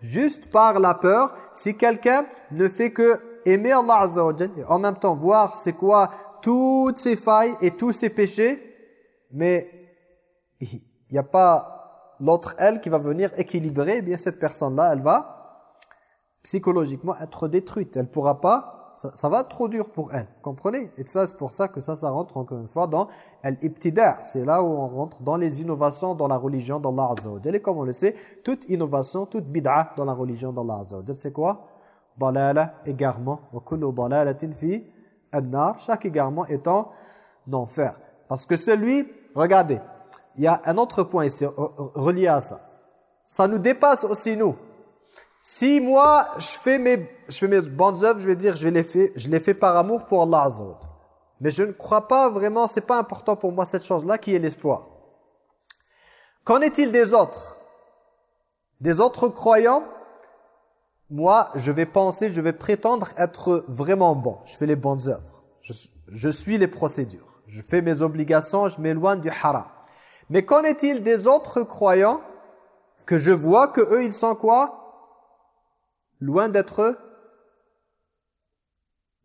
juste par la peur. Si quelqu'un ne fait que aimer Allah Azza et en même temps voir c'est quoi toutes ses failles et tous ses péchés, mais il n'y a pas l'autre elle qui va venir équilibrer, eh bien cette personne-là, elle va psychologiquement être détruite. Elle ne pourra pas ça, va trop dur pour elle. Vous comprenez? Et ça, c'est pour ça que ça, ça rentre encore une fois dans l'ibtida. C'est là où on rentre dans les innovations dans la religion d'Allah Azza. Et comme on le sait, toute innovation, toute bid'a dans la religion d'Allah Azza c'est quoi? Dalala, égarement. Wa kullu dalalatin fi an-nar. Chaque égarement étant d'enfer. Parce que celui, regardez, il y a un autre point ici relié à ça. Ça nous dépasse aussi nous. Si moi, je fais mes, je fais mes bonnes œuvres, je vais dire, je les fais, je les fais par amour pour Allah Azza. Mais je ne crois pas vraiment, c'est pas important pour moi cette chose-là qui est l'espoir. Qu'en est-il des autres? Des autres croyants? Moi, je vais penser, je vais prétendre être vraiment bon. Je fais les bonnes œuvres. Je, je suis les procédures. Je fais mes obligations, je m'éloigne du haram. Mais qu'en est-il des autres croyants que je vois que eux, ils sont quoi? Loin d'être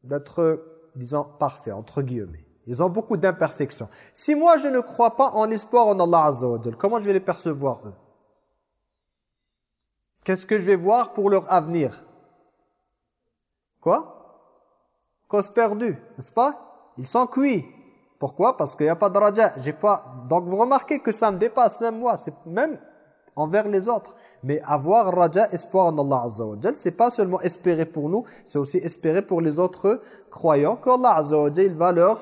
d'être disons, parfait, entre guillemets. Ils ont beaucoup d'imperfections. Si moi, je ne crois pas en l'espoir en Allah Azza wa comment je vais les percevoir, eux? Qu'est-ce que je vais voir pour leur avenir? Quoi? Cause perdue, n'est-ce pas? Ils sont cuits. Pourquoi? Parce qu'il n'y a pas de raja. Pas... Donc vous remarquez que ça me dépasse, même moi. C'est même envers les autres. Mais avoir raja, espoir en Allah Azza wa Jal, c'est pas seulement espérer pour nous, c'est aussi espérer pour les autres croyants qu'Allah Azza wa Jal, il va leur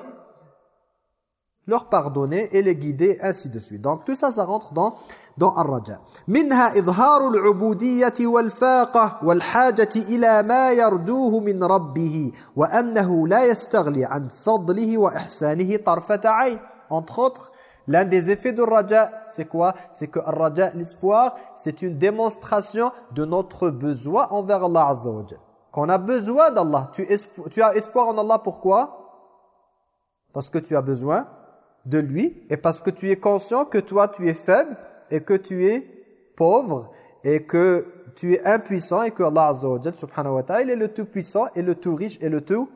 leur pardonner et les guider ainsi de suite. Donc tout ça ça rentre dans dans الرجاء. منها إظهار العبودية والفاقة والحاجة إلى ما يرجوه من ربه وأنه لا يستغلي عن فضله وإحسانه طرفة عين. Entre autres, L'un des effets du raja, c'est quoi? C'est que raja, l'espoir, c'est une démonstration de notre besoin envers Allah Azza Qu'on a besoin d'Allah. Tu, tu, as espoir en Allah, pourquoi? Parce que tu as besoin de lui et parce que tu es conscient que toi, tu es faible et que tu es pauvre et que tu es impuissant et que Allah subhanahu wa ta'ala, il est le tout puissant et le tout riche et le tout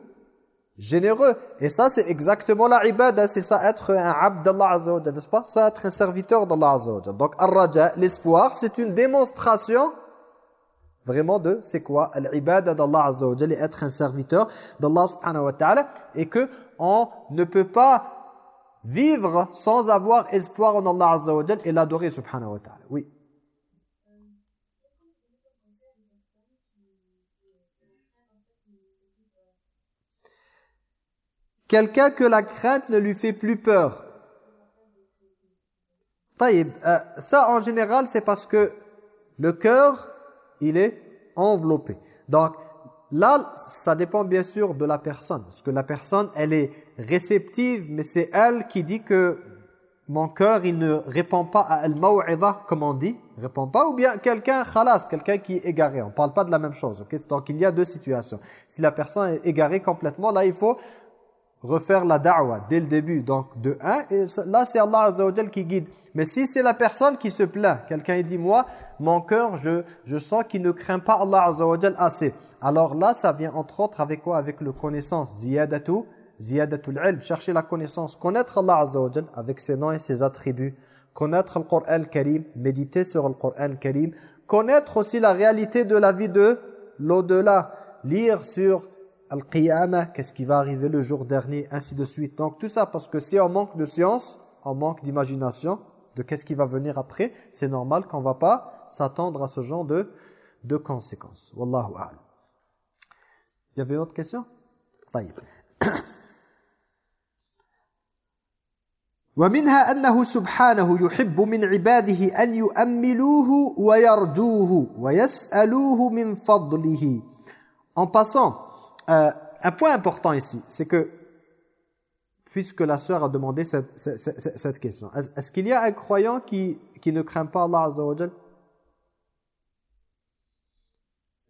généreux. Et ça, c'est exactement la ibada, c'est ça être un abd d'Allah Azza n'est-ce pas? Ça, être un serviteur d'Allah Azza Donc, ar-raja, l'espoir, c'est une démonstration vraiment de, c'est quoi L'ibada d'Allah Azza wa et être un serviteur d'Allah subhanahu wa ta'ala. Et que on ne peut pas vivre sans avoir espoir en Allah Azza wa et l'adorer subhanahu wa ta'ala. Oui. Quelqu'un que la crainte ne lui fait plus peur. Euh, ça en général c'est parce que le cœur, il est enveloppé. Donc là, ça dépend bien sûr de la personne. Parce que la personne, elle est réceptive, mais c'est elle qui dit que mon cœur, il ne répond pas à al-maw'idha, comme on dit, il répond pas, ou bien quelqu'un khalas, quelqu'un qui est égaré. On parle pas de la même chose. Donc il y a deux situations. Si la personne est égarée complètement, là il faut refaire la da'wa dès le début, donc de 1, et là c'est Allah Azza qui guide. Mais si c'est la personne qui se plaint, quelqu'un dit moi, mon cœur, je, je sens qu'il ne craint pas Allah Azza assez. Alors là, ça vient entre autres avec quoi? Avec le connaissance, ziyadatu, ziyadatul ilm, chercher la connaissance, connaître Allah Azza avec ses noms et ses attributs, connaître le Coran Karim, méditer sur le Coran Karim, connaître aussi la réalité de la vie de l'au-delà, lire sur Al-Qiyamah, qu'est-ce qui va arriver le jour dernier, ainsi de suite. Donc tout ça, parce que si on manque de science, on manque d'imagination, de qu'est-ce qui va venir après, c'est normal qu'on ne va pas s'attendre à ce genre de, de conséquences. Wallahu a'lam. Il y avait une autre question طيب. ومنها أنه سبحانه يحب من عباده أن يؤملوه ويرجوه ويسألوه من فضله En passant, euh, un point important ici, c'est que, puisque la sœur a demandé cette, cette, cette question, est-ce qu'il y a un croyant qui, qui ne craint pas Allah Azza wa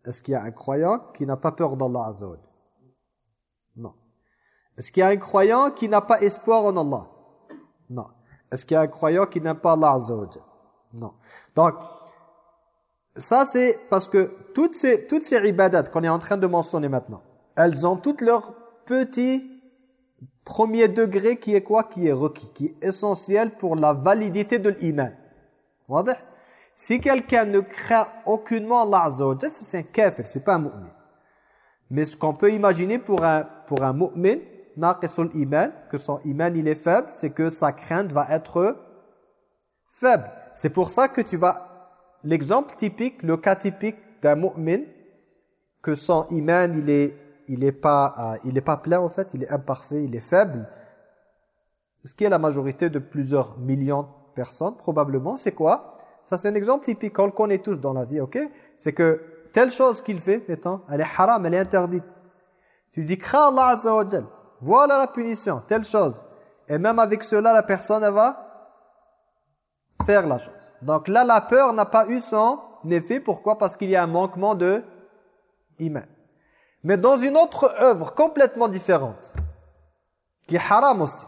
Est-ce qu'il y a un croyant qui n'a pas peur d'Allah Azza wa Non. Est-ce qu'il y a un croyant qui n'a pas espoir en Allah? Non. Est-ce qu'il y a un croyant qui n'aime pas Allah Non. Donc, ça c'est parce que toutes ces, toutes ces ibadat qu'on est en train de mentionner maintenant, elles ont toutes leur petit premier degré qui est quoi? Qui est requis, qui est essentiel pour la validité de l'iman. Si quelqu'un ne craint aucunement Allah c'est un kafir, c'est pas un mu'min. Mais ce qu'on peut imaginer pour un, pour un mu'min, iman, que son iman il est faible, c'est que sa crainte va être faible. C'est pour ça que tu vas, l'exemple typique, le cas typique d'un mu'min, que son iman il est, il est pas, euh, il pas plein en fait, il est imparfait, il est faible. Ce qui est la majorité de plusieurs millions de personnes, probablement, c'est quoi? Ça c'est un exemple typique, on le connaît tous dans la vie, ok? C'est que telle chose qu'il fait, mettons, elle est haram, elle est interdite. Tu dis, crains Allah Azza wa. Voilà la punition, telle chose. Et même avec cela, la personne, elle va faire la chose. Donc là, la peur n'a pas eu son effet. Pourquoi? Parce qu'il y a un manquement de iman. Mais dans une autre œuvre complètement différente, qui est haram aussi,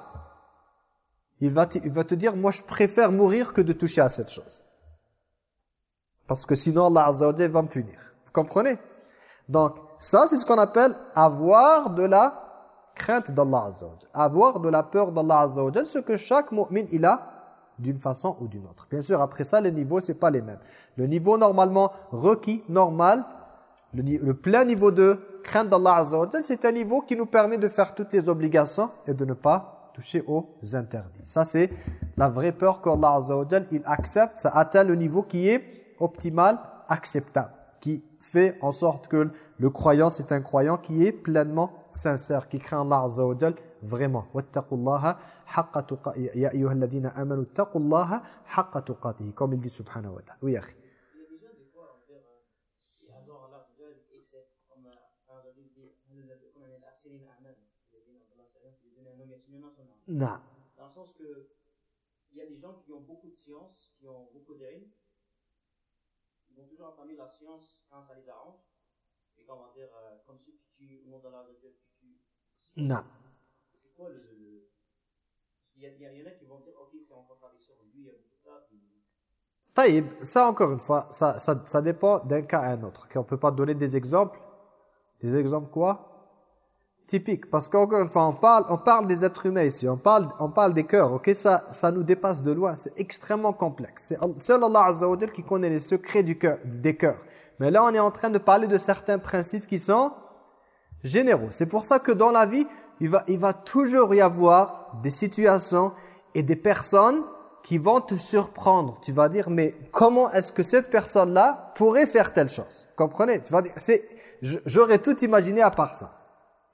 il va, te, dire, moi je préfère mourir que de toucher à cette chose. Parce que sinon Allah Azza va me punir. Vous comprenez? Donc, ça c'est ce qu'on appelle avoir de la crainte d'Allah Azza Avoir de la peur d'Allah Azza ce que chaque mu'min il a d'une façon ou d'une autre. Bien sûr, après ça, les niveaux, c'est pas les mêmes. Le niveau normalement requis, normal, le, le plein niveau de crainte d'Allah Azza c'est un niveau qui nous permet de faire toutes les obligations et de ne pas toucher aux interdits. Ça, c'est la vraie peur qu'Allah Azza il accepte. Ça atteint le niveau qui est optimal, acceptable, qui fait en sorte que le croyant, c'est un croyant qui est pleinement sincère, qui craint Allah Azza vraiment. Comme il dit subhanahu wa ta'ala. Oui, akhi. Il y a des gens, des fois, on dit, euh, ils adorent Allah, et c'est comme euh, par exemple, il dit, comme un Arséline Ahmed, il a dit dans Allah, il a donné un nom, il Non. Dans le sens que, il y a des gens qui ont beaucoup de science, qui ont beaucoup d'ilm, ils vont toujours entamer la science quand ça les arrange, et comment dire, euh, comme ceux qui tuent au nom de la Dieu, qui tuent. Non. C'est quoi le. le- Il y, a, il y y en a qui vont dire, ok, c'est en contradiction, lui, il a beaucoup de ça, puis. Taïb, ça encore une fois, ça, ça, ça dépend d'un cas à un autre. On ne peut pas donner des exemples. Des exemples quoi? Typiques. Parce qu'encore une fois, on parle, on parle des êtres humains ici. On parle, on parle des cœurs. Ok, ça, ça nous dépasse de loin. C'est extrêmement complexe. C'est seul Allah Azza qui connaît les secrets du cœur, des cœurs. Mais là, on est en train de parler de certains principes qui sont généraux. C'est pour ça que dans la vie, il va, il va toujours y avoir des situations et des personnes qui vont te surprendre. Tu vas dire, mais comment est-ce que cette personne-là pourrait faire telle chose? Comprenez? Tu vas dire, j'aurais tout imaginé à part ça.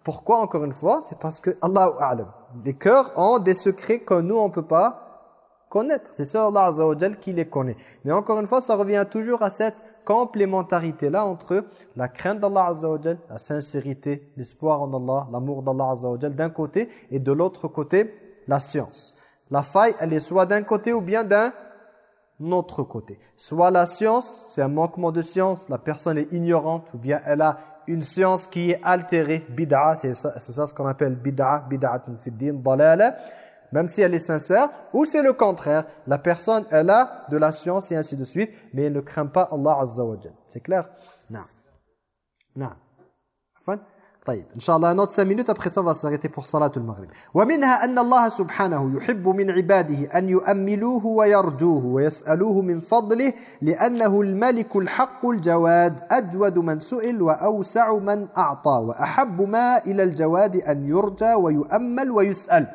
Pourquoi, encore une fois? C'est parce que, Allahu A'lam, les cœurs ont des secrets que nous, on peut pas connaître. C'est seul Allah Azza qui les connaît. Mais encore une fois, ça revient toujours à cette complémentarité-là entre la crainte d'Allah Azza la sincérité, l'espoir en Allah, l'amour d'Allah Azza d'un côté, et de l'autre côté, la science. La faille, elle est soit d'un côté ou bien d'un autre côté. Soit la science, c'est un manquement de science, la personne est ignorante, ou bien elle a une science qui est altérée, bid'a, c'est ça, c'est ça ce qu'on appelle bid'a, bid'atun fi din, dalala, même si elle est sincère, ou c'est le contraire, la personne, elle a de la science et ainsi de suite, mais elle ne craint pas Allah Azza wa. C'est clair? Non. Non. طيب إن شاء الله نوت 5 minutes après ça on va صلاة المغرب. ومنها أن الله سبحانه يحب من عباده أن يؤملوه ويرجوه ويسألوه من فضله لأنه الملك الحق الجواد أجود من سئل وأوسع من أعطى وأحب ما إلى الجواد أن يرجى ويؤمل ويسأل.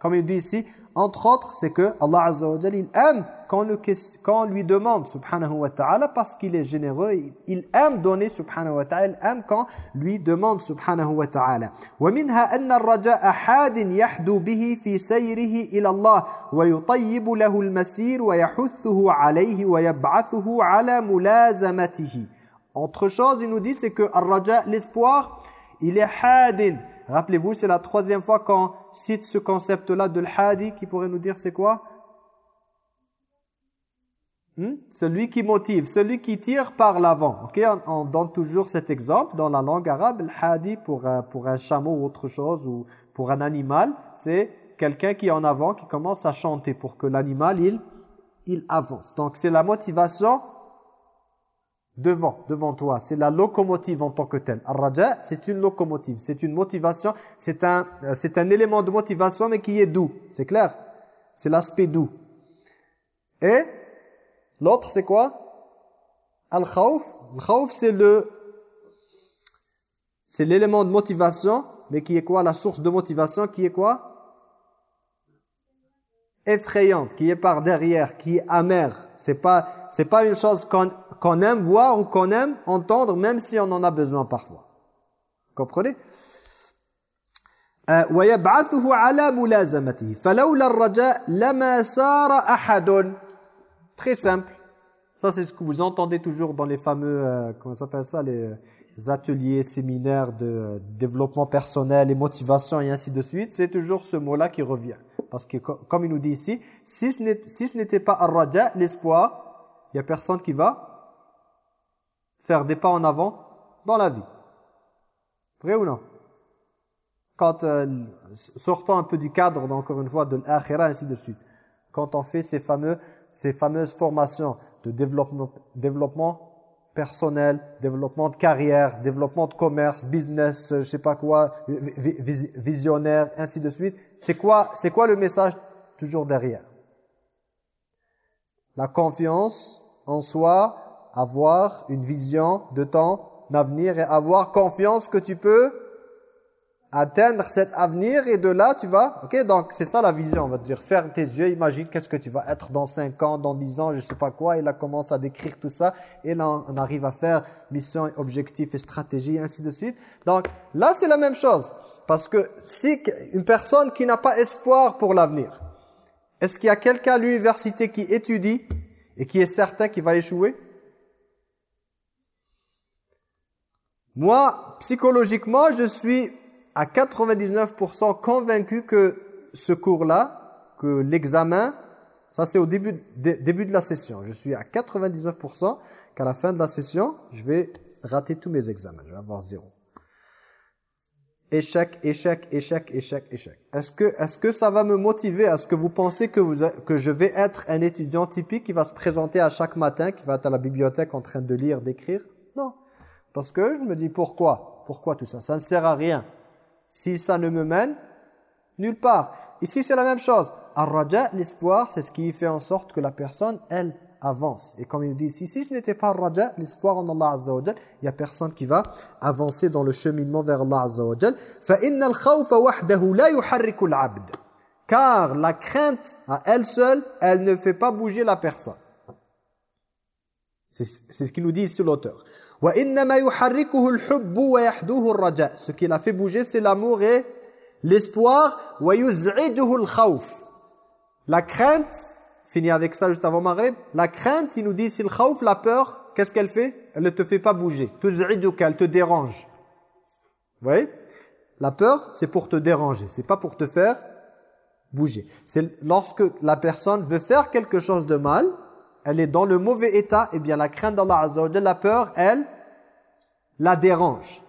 Comme il dit ici, entre autres, c'est que Allah Azza wa Jalla, il aime quand, le, quand on lui demande, subhanahu wa ta'ala, parce qu'il est généreux, il, il aime donner, subhanahu wa ta'ala, il aime quand lui demande, subhanahu wa ta'ala. ومنها أن الرجاء حاد يحدو به في سيره إلى الله ويطيب له المسير ويحثه عليه ويبعثه على ملازمته. Autre chose, il nous dit, c'est que الرجاء, l'espoir, il est hadin. Rappelez-vous, c'est la troisième fois qu'on cite ce concept-là de l'hadi, qui pourrait nous dire c'est quoi Hmm? Celui qui motive, celui qui tire par l'avant. Ok, on, on, donne toujours cet exemple dans la langue arabe. L'hadi pour un, pour un chameau ou autre chose, ou pour un animal, c'est quelqu'un qui est en avant, qui commence à chanter pour que l'animal, il, il avance. Donc c'est la motivation devant, devant toi. C'est la locomotive en tant que telle. Ar-raja, c'est une locomotive, c'est une motivation, c'est un, c'est un élément de motivation mais qui est doux. C'est clair? C'est l'aspect doux. Et l'autre, c'est quoi? Al-khawf. Al-khawf, c'est le... C'est l'élément de motivation, mais qui est quoi? La source de motivation qui est quoi? Effrayante, qui est par derrière, qui est amère. C'est pas c'est pas une chose qu'on qu'on aime voir ou qu'on aime entendre, même si on en a besoin parfois. Comprenez euh, ويبعثه على ملازمته فلولا الرجاء لما سار أحد Très simple. Ça, c'est ce que vous entendez toujours dans les fameux, euh, comment ça s'appelle ça, les, ateliers, séminaires de euh, développement personnel et motivation et ainsi de suite. C'est toujours ce mot-là qui revient. Parce que, comme il nous dit ici, si ce n'était pas ar-raja, l'espoir, il n'y a personne qui va faire des pas en avant dans la vie. Vrai ou non? Quand, euh, sortant un peu du cadre, encore une fois, de l'akhira, ainsi de suite. Quand on fait ces, fameux, ces fameuses formations de développement, développement personnel, développement de carrière, développement de commerce, business, je sais pas quoi, visionnaire, ainsi de suite. C'est quoi, c'est quoi le message toujours derrière? La confiance en soi, avoir une vision de ton avenir et avoir confiance que tu peux atteindre cet avenir et de là tu vas ok donc c'est ça la vision on va dire ferme tes yeux imagine qu'est-ce que tu vas être dans 5 ans dans 10 ans je sais pas quoi. Et là commence à décrire tout ça. Et là on arrive à faire mission objectif et stratégie ainsi de suite. Donc là c'est la même chose. Parce que si une personne qui n'a pas espoir pour l'avenir est-ce qu'il y a quelqu'un à l'université qui étudie et qui est certain qu'il va échouer? Moi psychologiquement je suis à 99% convaincu que ce cours-là, que l'examen, ça c'est au début, de la session. Je suis à 99% qu'à la fin de la session, je vais rater tous mes examens. Je vais avoir zéro. Échec, échec, échec, échec, échec. Est-ce que, est que ça va me motiver? Est-ce que vous pensez que, vous, que je vais être un étudiant typique qui va se présenter à chaque matin, qui va être à la bibliothèque en train de lire, d'écrire? Parce que je me dis pourquoi? Pourquoi tout ça? Ça ne sert à rien si ça ne me mène nulle part. Ici, c'est la même chose. Ar-raja, l'espoir, c'est ce qui fait en sorte que la personne, elle, avance. Et comme il dit ici, si ce n'était pas raja, l'espoir en Allah Azza wa il n'y a personne qui va avancer dans le cheminement vers Allah Azza wa Car la crainte, à elle seule, elle ne fait pas bouger la personne. C'est ce qu'il nous dit ici l'auteur. Ce qui l'a fait bouger, c'est l'amour et l'espoir. La crainte, fini avec ça juste avant Maghreb, la crainte, il nous dit, c'est le khawf, la peur, qu'est-ce qu'elle fait? Elle ne te fait pas bouger. Elle te dérange. Vous voyez? La peur, c'est pour te déranger, c'est pas pour te faire bouger. C'est lorsque la personne veut faire quelque chose de mal, elle est dans le mauvais état, eh bien la crainte d'Allah Azza la peur, elle, la dérange.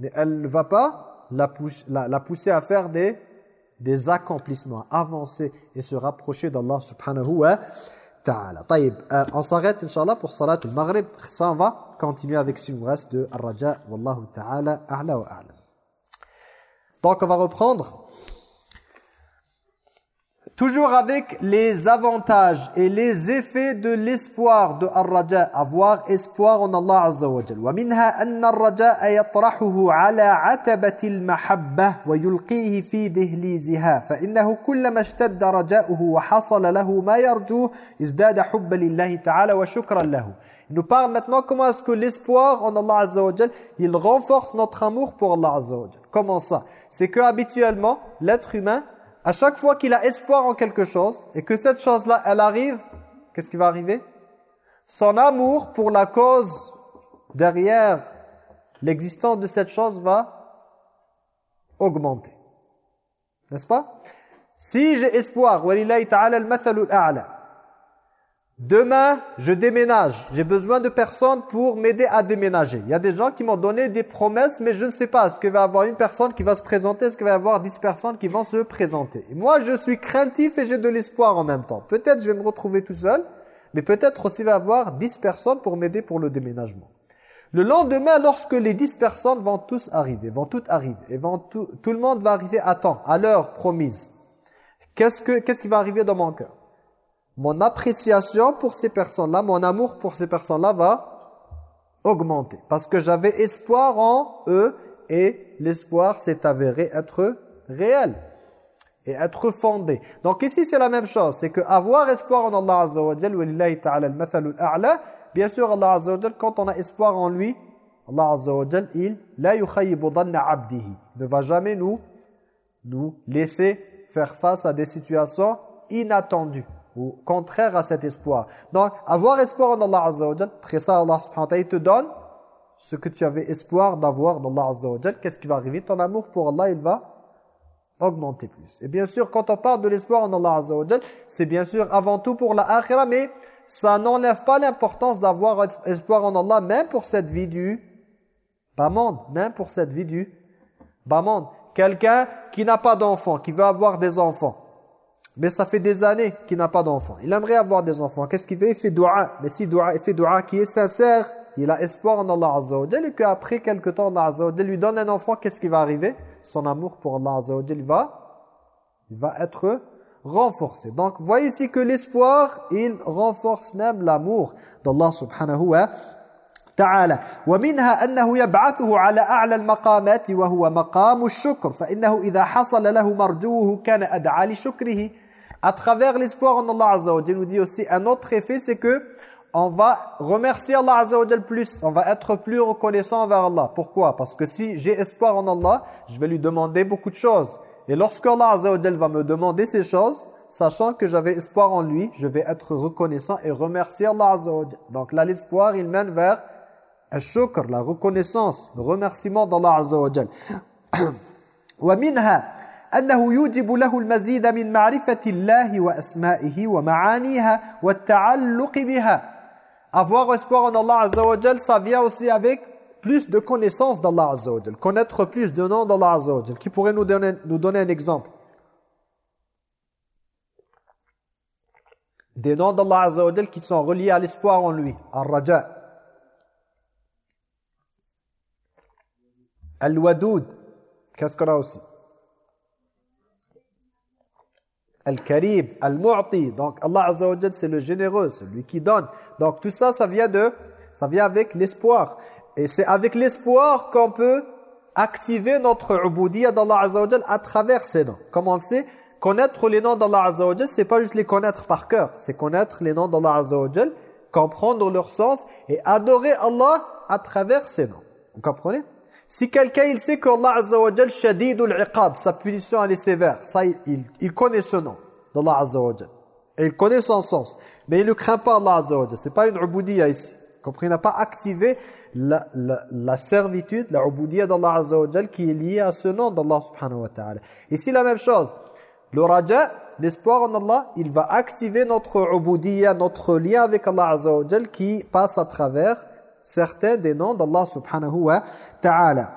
Mais elle ne va pas la, pousser à faire des, des accomplissements, avancer et se rapprocher d'Allah subhanahu wa ta'ala. Euh, on s'arrête inshallah pour salat al-maghrib. Ça on va continuer avec ce nous reste de Ar-Raja. Wallahu ta'ala a'la wa a'lam. Donc on va reprendre toujours avec les avantages et les effets de l'espoir de ar-raja avoir espoir en Allah azza wa jalla ومنها أن الرجاء يطرحه على عتبة المحبة ويلقيه في دهليزها فإنه كلما اشتد رجاؤه وحصل له ما يرجوه ازداد حبا لله تعالى وشكرا له Il nous parle maintenant comment est-ce que l'espoir en Allah Azza wa Jal, il renforce notre amour pour Allah Azza wa Jal. Comment ça C'est que habituellement, l'être humain, à chaque fois qu'il a espoir en quelque chose et que cette chose-là, elle arrive, qu'est-ce qui va arriver? Son amour pour la cause derrière l'existence de cette chose va augmenter. N'est-ce pas? Si j'ai espoir, Demain, je déménage. J'ai besoin de personnes pour m'aider à déménager. Il y a des gens qui m'ont donné des promesses, mais je ne sais pas. Est-ce qu'il va y avoir une personne qui va se présenter? Est-ce qu'il va y avoir dix personnes qui vont se présenter? Moi, je suis craintif et j'ai de l'espoir en même temps. Peut-être je vais me retrouver tout seul, mais peut-être aussi il va avoir dix personnes pour m'aider pour le déménagement. Le lendemain, lorsque les dix personnes vont tous arriver, vont toutes arriver, et vont tout, le monde va arriver à temps, à l'heure promise, qu'est-ce qui va arriver dans mon cœur? Mon appréciation pour ces personnes-là, mon amour pour ces personnes-là va augmenter. Parce que j'avais espoir en eux et l'espoir s'est avéré être réel et être fondé. Donc ici c'est la même chose, c'est que avoir espoir en Allah Azza wa bien sûr Allah Azza quand on a espoir en lui, Allah Azza wa Jalla, il la 'abdihi. ne va jamais nous nous laisser faire face à des situations inattendues ou contraires à cet espoir. Donc avoir espoir en Allah Azza wa après ça Allah subhanahu wa ta'ala te donne ce que tu avais espoir d'avoir dans Allah Azza wa qu'est-ce qui va arriver? Ton amour pour Allah, il va augmenter plus. Et bien sûr, quand on parle de l'espoir en Allah Azza wa c'est bien sûr avant tout pour la akhira, mais ça n'enlève pas l'importance d'avoir espoir en Allah, même pour cette vie du bas monde, même pour cette vie du bas monde. Quelqu'un qui n'a pas d'enfant, qui veut avoir des enfants, mais ça fait des années qu'il n'a pas d'enfant. Il aimerait avoir des enfants. Qu'est-ce qu'il fait Il fait dua. Mais si dua, il fait dua qui est sincère, il a espoir en Allah Azza wa et qu'après quelque temps, Allah Azza wa lui donne un enfant, qu'est-ce qui va arriver Son amour pour Allah Azza wa va, il va être renforcé. Donc, voyez ici que l'espoir, il renforce même l'amour d'Allah subhanahu wa ta'ala. ومنها أنه يبعثه على أعلى المقامات وهو مقام الشكر فإنه إذا حصل له مرجوه كان أدعى لشكره. à travers l'espoir en Allah Azza wa nous dit aussi un autre effet, c'est que on va remercier Allah Azza wa plus, on va être plus reconnaissant envers Allah. Pourquoi? Parce que si j'ai espoir en Allah, je vais lui demander beaucoup de choses. Et lorsque Allah Azza wa va me demander ces choses, sachant que j'avais espoir en lui, je vais être reconnaissant et remercier Allah Azza wa Donc là, l'espoir, il mène vers la reconnaissance, le remerciement d'Allah Azza wa أنه يوجب له المزيد من معرفة الله وأسمائه ومعانيها والتعلق بها avoir espoir en Allah Azza wa ça vient aussi avec plus de connaissance d'Allah Azza wa Connaître plus de noms d'Allah Azza wa Qui pourrait nous donner, nous donner un exemple Des noms d'Allah Azza wa qui sont reliés à l'espoir en lui. Al-Raja. Al-Wadoud. Qu'est-ce qu'on a aussi Al-Karib, Al-Mu'ti. Donc Allah Azza wa c'est le généreux, celui qui donne. Donc tout ça, ça vient de, ça vient avec l'espoir. Et c'est avec l'espoir qu'on peut activer notre ubudiyya d'Allah Azza wa à travers ces noms. Comme on le sait, connaître les noms d'Allah Azza wa c'est pas juste les connaître par cœur, c'est connaître les noms d'Allah Azza wa comprendre leur sens et adorer Allah à travers ces noms. Vous comprenez? Si quelqu'un il sait qu'Allah Azza wa Jal shadidul iqab, sa punition elle est sévère, ça il, il connaît ce nom d'Allah Azza wa et il connaît son sens. Mais il ne craint pas Allah Azza wa C'est pas une ubudiyya ici. Comprenez, il n'a pas activé la, la, servitude, la ubudiyya d'Allah Azza wa qui est liée à ce nom d'Allah subhanahu wa ta'ala. Ici la même chose. Le raja, l'espoir en Allah, il va activer notre ubudiyya, notre lien avec Allah Azza wa qui passe à travers certains des noms d'Allah subhanahu wa ta'ala.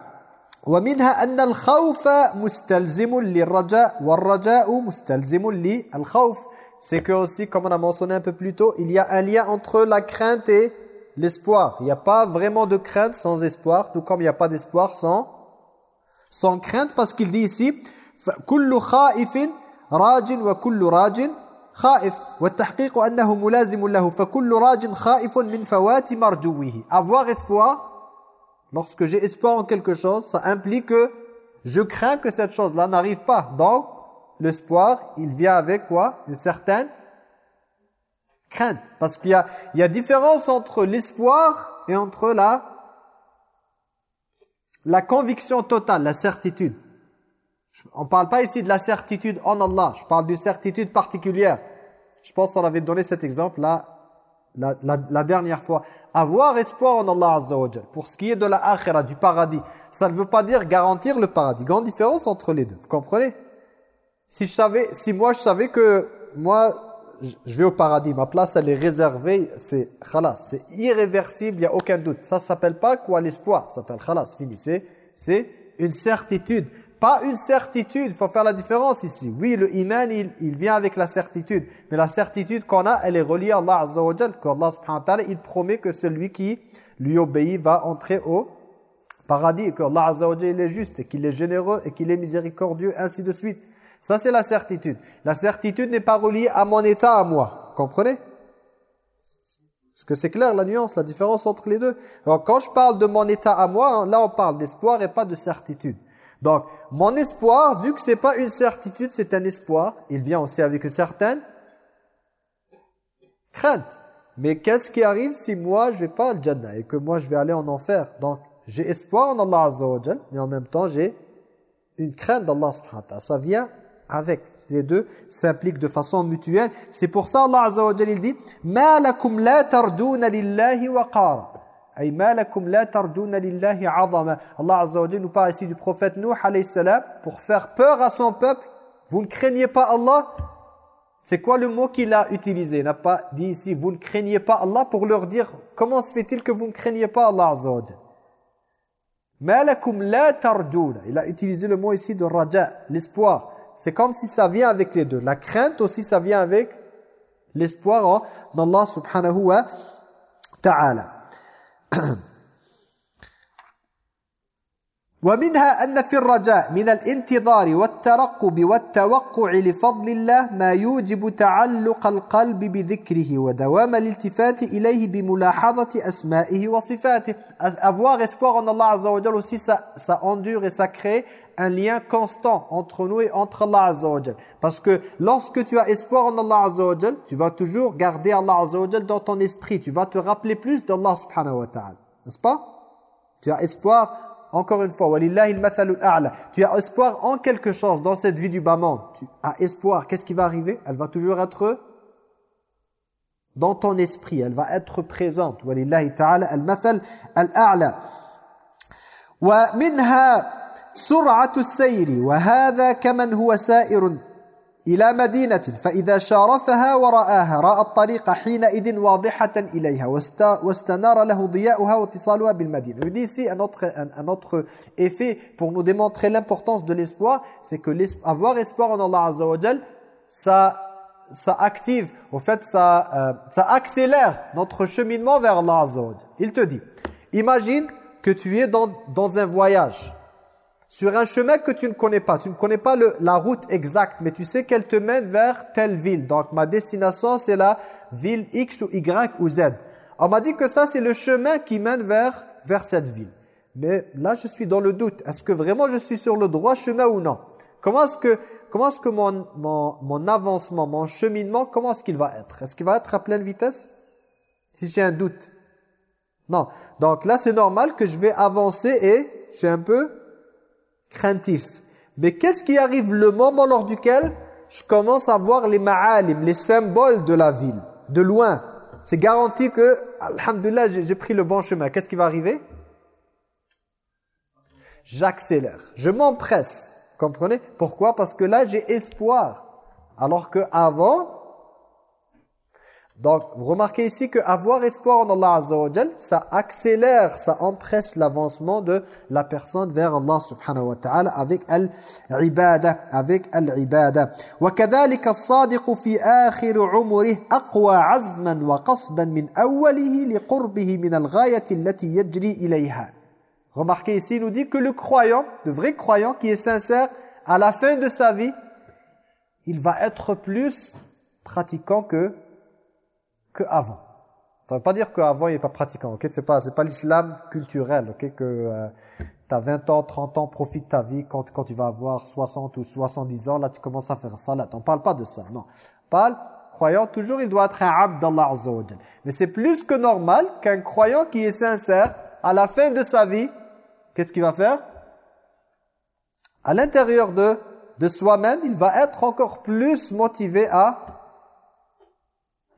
ومنها أن الخوف مستلزم للرجاء والرجاء مستلزم للخوف c'est que aussi, comme on a mentionné un peu plus tôt, il y a un lien entre la crainte et l'espoir. Il n'y a pas vraiment de crainte sans espoir, tout comme il n'y a pas d'espoir sans, sans crainte, parce qu'il dit ici, كل خائف راج وكل راج خائف والتحقيق أنه ملازم له فكل راج خائف من فوات مرجوه avoir espoir lorsque j'ai espoir en quelque chose ça implique que je crains que cette chose là n'arrive pas donc l'espoir, il vient avec quoi Une certaine crainte. Parce qu'il y a, il y a différence entre l'espoir et entre la, la conviction totale, la certitude. On ne parle pas ici de la certitude en Allah, je parle d'une certitude particulière. Je pense qu'on avait donné cet exemple là, la, dernière fois. Avoir espoir en Allah Azza wa Pour ce qui est de la akhira, du paradis, ça ne veut pas dire garantir le paradis. Grande différence entre les deux. Vous comprenez? Si, je savais, si moi je savais que moi je vais au paradis, ma place elle est réservée, c'est khalas, c'est irréversible, il n'y a aucun doute. Ça s'appelle pas quoi l'espoir, ça s'appelle khalas, fini. C'est une certitude. Pas une certitude, il faut faire la différence ici. Oui, le iman, il, il vient avec la certitude. Mais la certitude qu'on a, elle est reliée à Allah Azza wa Jal. Qu'Allah subhanahu wa ta'ala, il promet que celui qui lui obéit va entrer au paradis. Et qu'Allah Azza wa Jal, est juste, qu'il est généreux, et qu'il est miséricordieux, ainsi de suite. Ça, c'est la certitude. La certitude n'est pas reliée à mon état, à moi. Comprenez? Que c'est clair la nuance, la différence entre les deux Alors quand je parle de mon état à moi, là on parle d'espoir et pas de certitude. Donc mon espoir, vu que c'est pas une certitude, c'est un espoir, il vient aussi avec une certaine crainte. Mais qu'est-ce qui arrive si moi je vais pas al Jannah et que moi je vais aller en enfer? Donc j'ai espoir en Allah Azza wa mais en même temps j'ai une crainte d'Allah subhanahu. Ça vient avec. Les deux s'impliquent de façon mutuelle. C'est pour ça Allah Azza wa il dit "Ma lakum la tarduna lillahi waqara." Allah Azza wa nous parle ici du prophète Nuh pour faire peur à son peuple. Vous ne craignez pas Allah c'est quoi le mot qu'il a utilisé? Il n'a pas dit ici, vous ne craignez pas Allah pour leur dire, comment se fait-il que vous ne craignez pas Allah Azza wa. Il a utilisé le mot ici de raja, l'espoir. C'est comme si ça vient avec les deux. La crainte aussi, ça vient avec l'espoir en Allah subhanahu wa ta'ala. ومنها أن في الرجاء من الانتظار والترقب والتوقع لفضل الله ما يوجب تعلق القلب بذكره ودوام الالتفات إليه بملاحظة أسمائه وصفاته. Avoir espoir en Allah Azza wa aussi ça, ça endure et ça crée un lien constant entre nous et entre Allah Parce que lorsque tu as espoir en Allah tu vas toujours garder Allah dans ton esprit. Tu vas te rappeler plus d'Allah subhanahu wa ta'ala. N'est-ce pas? Tu as espoir encore une fois, tu as espoir en quelque chose dans cette vie du bas. Tu as espoir, qu'est-ce qui va arriver? Elle va toujours être dans ton esprit, elle va être présente. Walillahi ta'ala al-mathal al-a'la. Wa minha سرعة السير وهذا كمن هو سائر إلى مدينة فإذا شارفها ورآها رأى الطريق حينئذ واضحة إليها واستنار له ضياؤها واتصالها بالمدينة. Il dit ici un autre, un, un autre effet pour nous démontrer l'importance de l'espoir, c'est que avoir espoir en Allah Azza wa Jal, ça ça active, au fait ça, euh, ça accélère notre cheminement vers Allah Azza wa Jal. Il te dit, imagine que tu es dans, dans un voyage sur un chemin que tu ne connais pas. Tu ne connais pas le, la route exacte, mais tu sais qu'elle te mène vers telle ville. Donc ma destination, c'est la ville X ou Y ou Z. On m'a dit que ça, c'est le chemin qui mène vers, vers cette ville. Mais là, je suis dans le doute. Est-ce que vraiment je suis sur le droit chemin ou non? Comment est-ce que, comment est-ce que mon, mon, mon avancement, mon cheminement, comment est-ce qu'il va être? Est-ce qu'il va être à pleine vitesse? Si j'ai un doute. Non. Donc là, c'est normal que je vais avancer et je suis un peu craintif. Mais qu'est-ce qui arrive le moment lors duquel je commence à voir les ma'alim, les symboles de la ville, de loin? C'est garanti que, alhamdulillah, j'ai pris le bon chemin. Qu'est-ce qui va arriver? J'accélère, je m'empresse. Comprenez? Pourquoi? Parce que là, j'ai espoir. Alors que avant donc, vous remarquez ici que avoir espoir en Allah Azza wa Jal, ça accélère, ça empresse l'avancement de la personne vers Allah subhanahu wa ta'ala avec al-ibada, avec al-ibada. وكذلك الصادق في آخر عمره أقوى عزما وقصدا من أوله لقربه من الغاية التي يجري إليها. Remarquez ici, il nous dit que le croyant, le vrai croyant qui est sincère, à la fin de sa vie, il va être plus pratiquant que qu'avant. Ça veut pas dire qu'avant il n'est pas pratiquant, ok? C'est pas, pas l'islam culturel, ok? Que euh, tu as 20 ans, 30 ans, profite ta vie, quand, quand tu vas avoir 60 ou 70 ans, là tu commences à faire salat. On parle pas de ça, non. On parle, croyant, toujours il doit être un abd d'Allah Mais c'est plus que normal qu'un croyant qui est sincère, à la fin de sa vie, qu'est-ce qu'il va faire? À l'intérieur de, de soi-même, il va être encore plus motivé à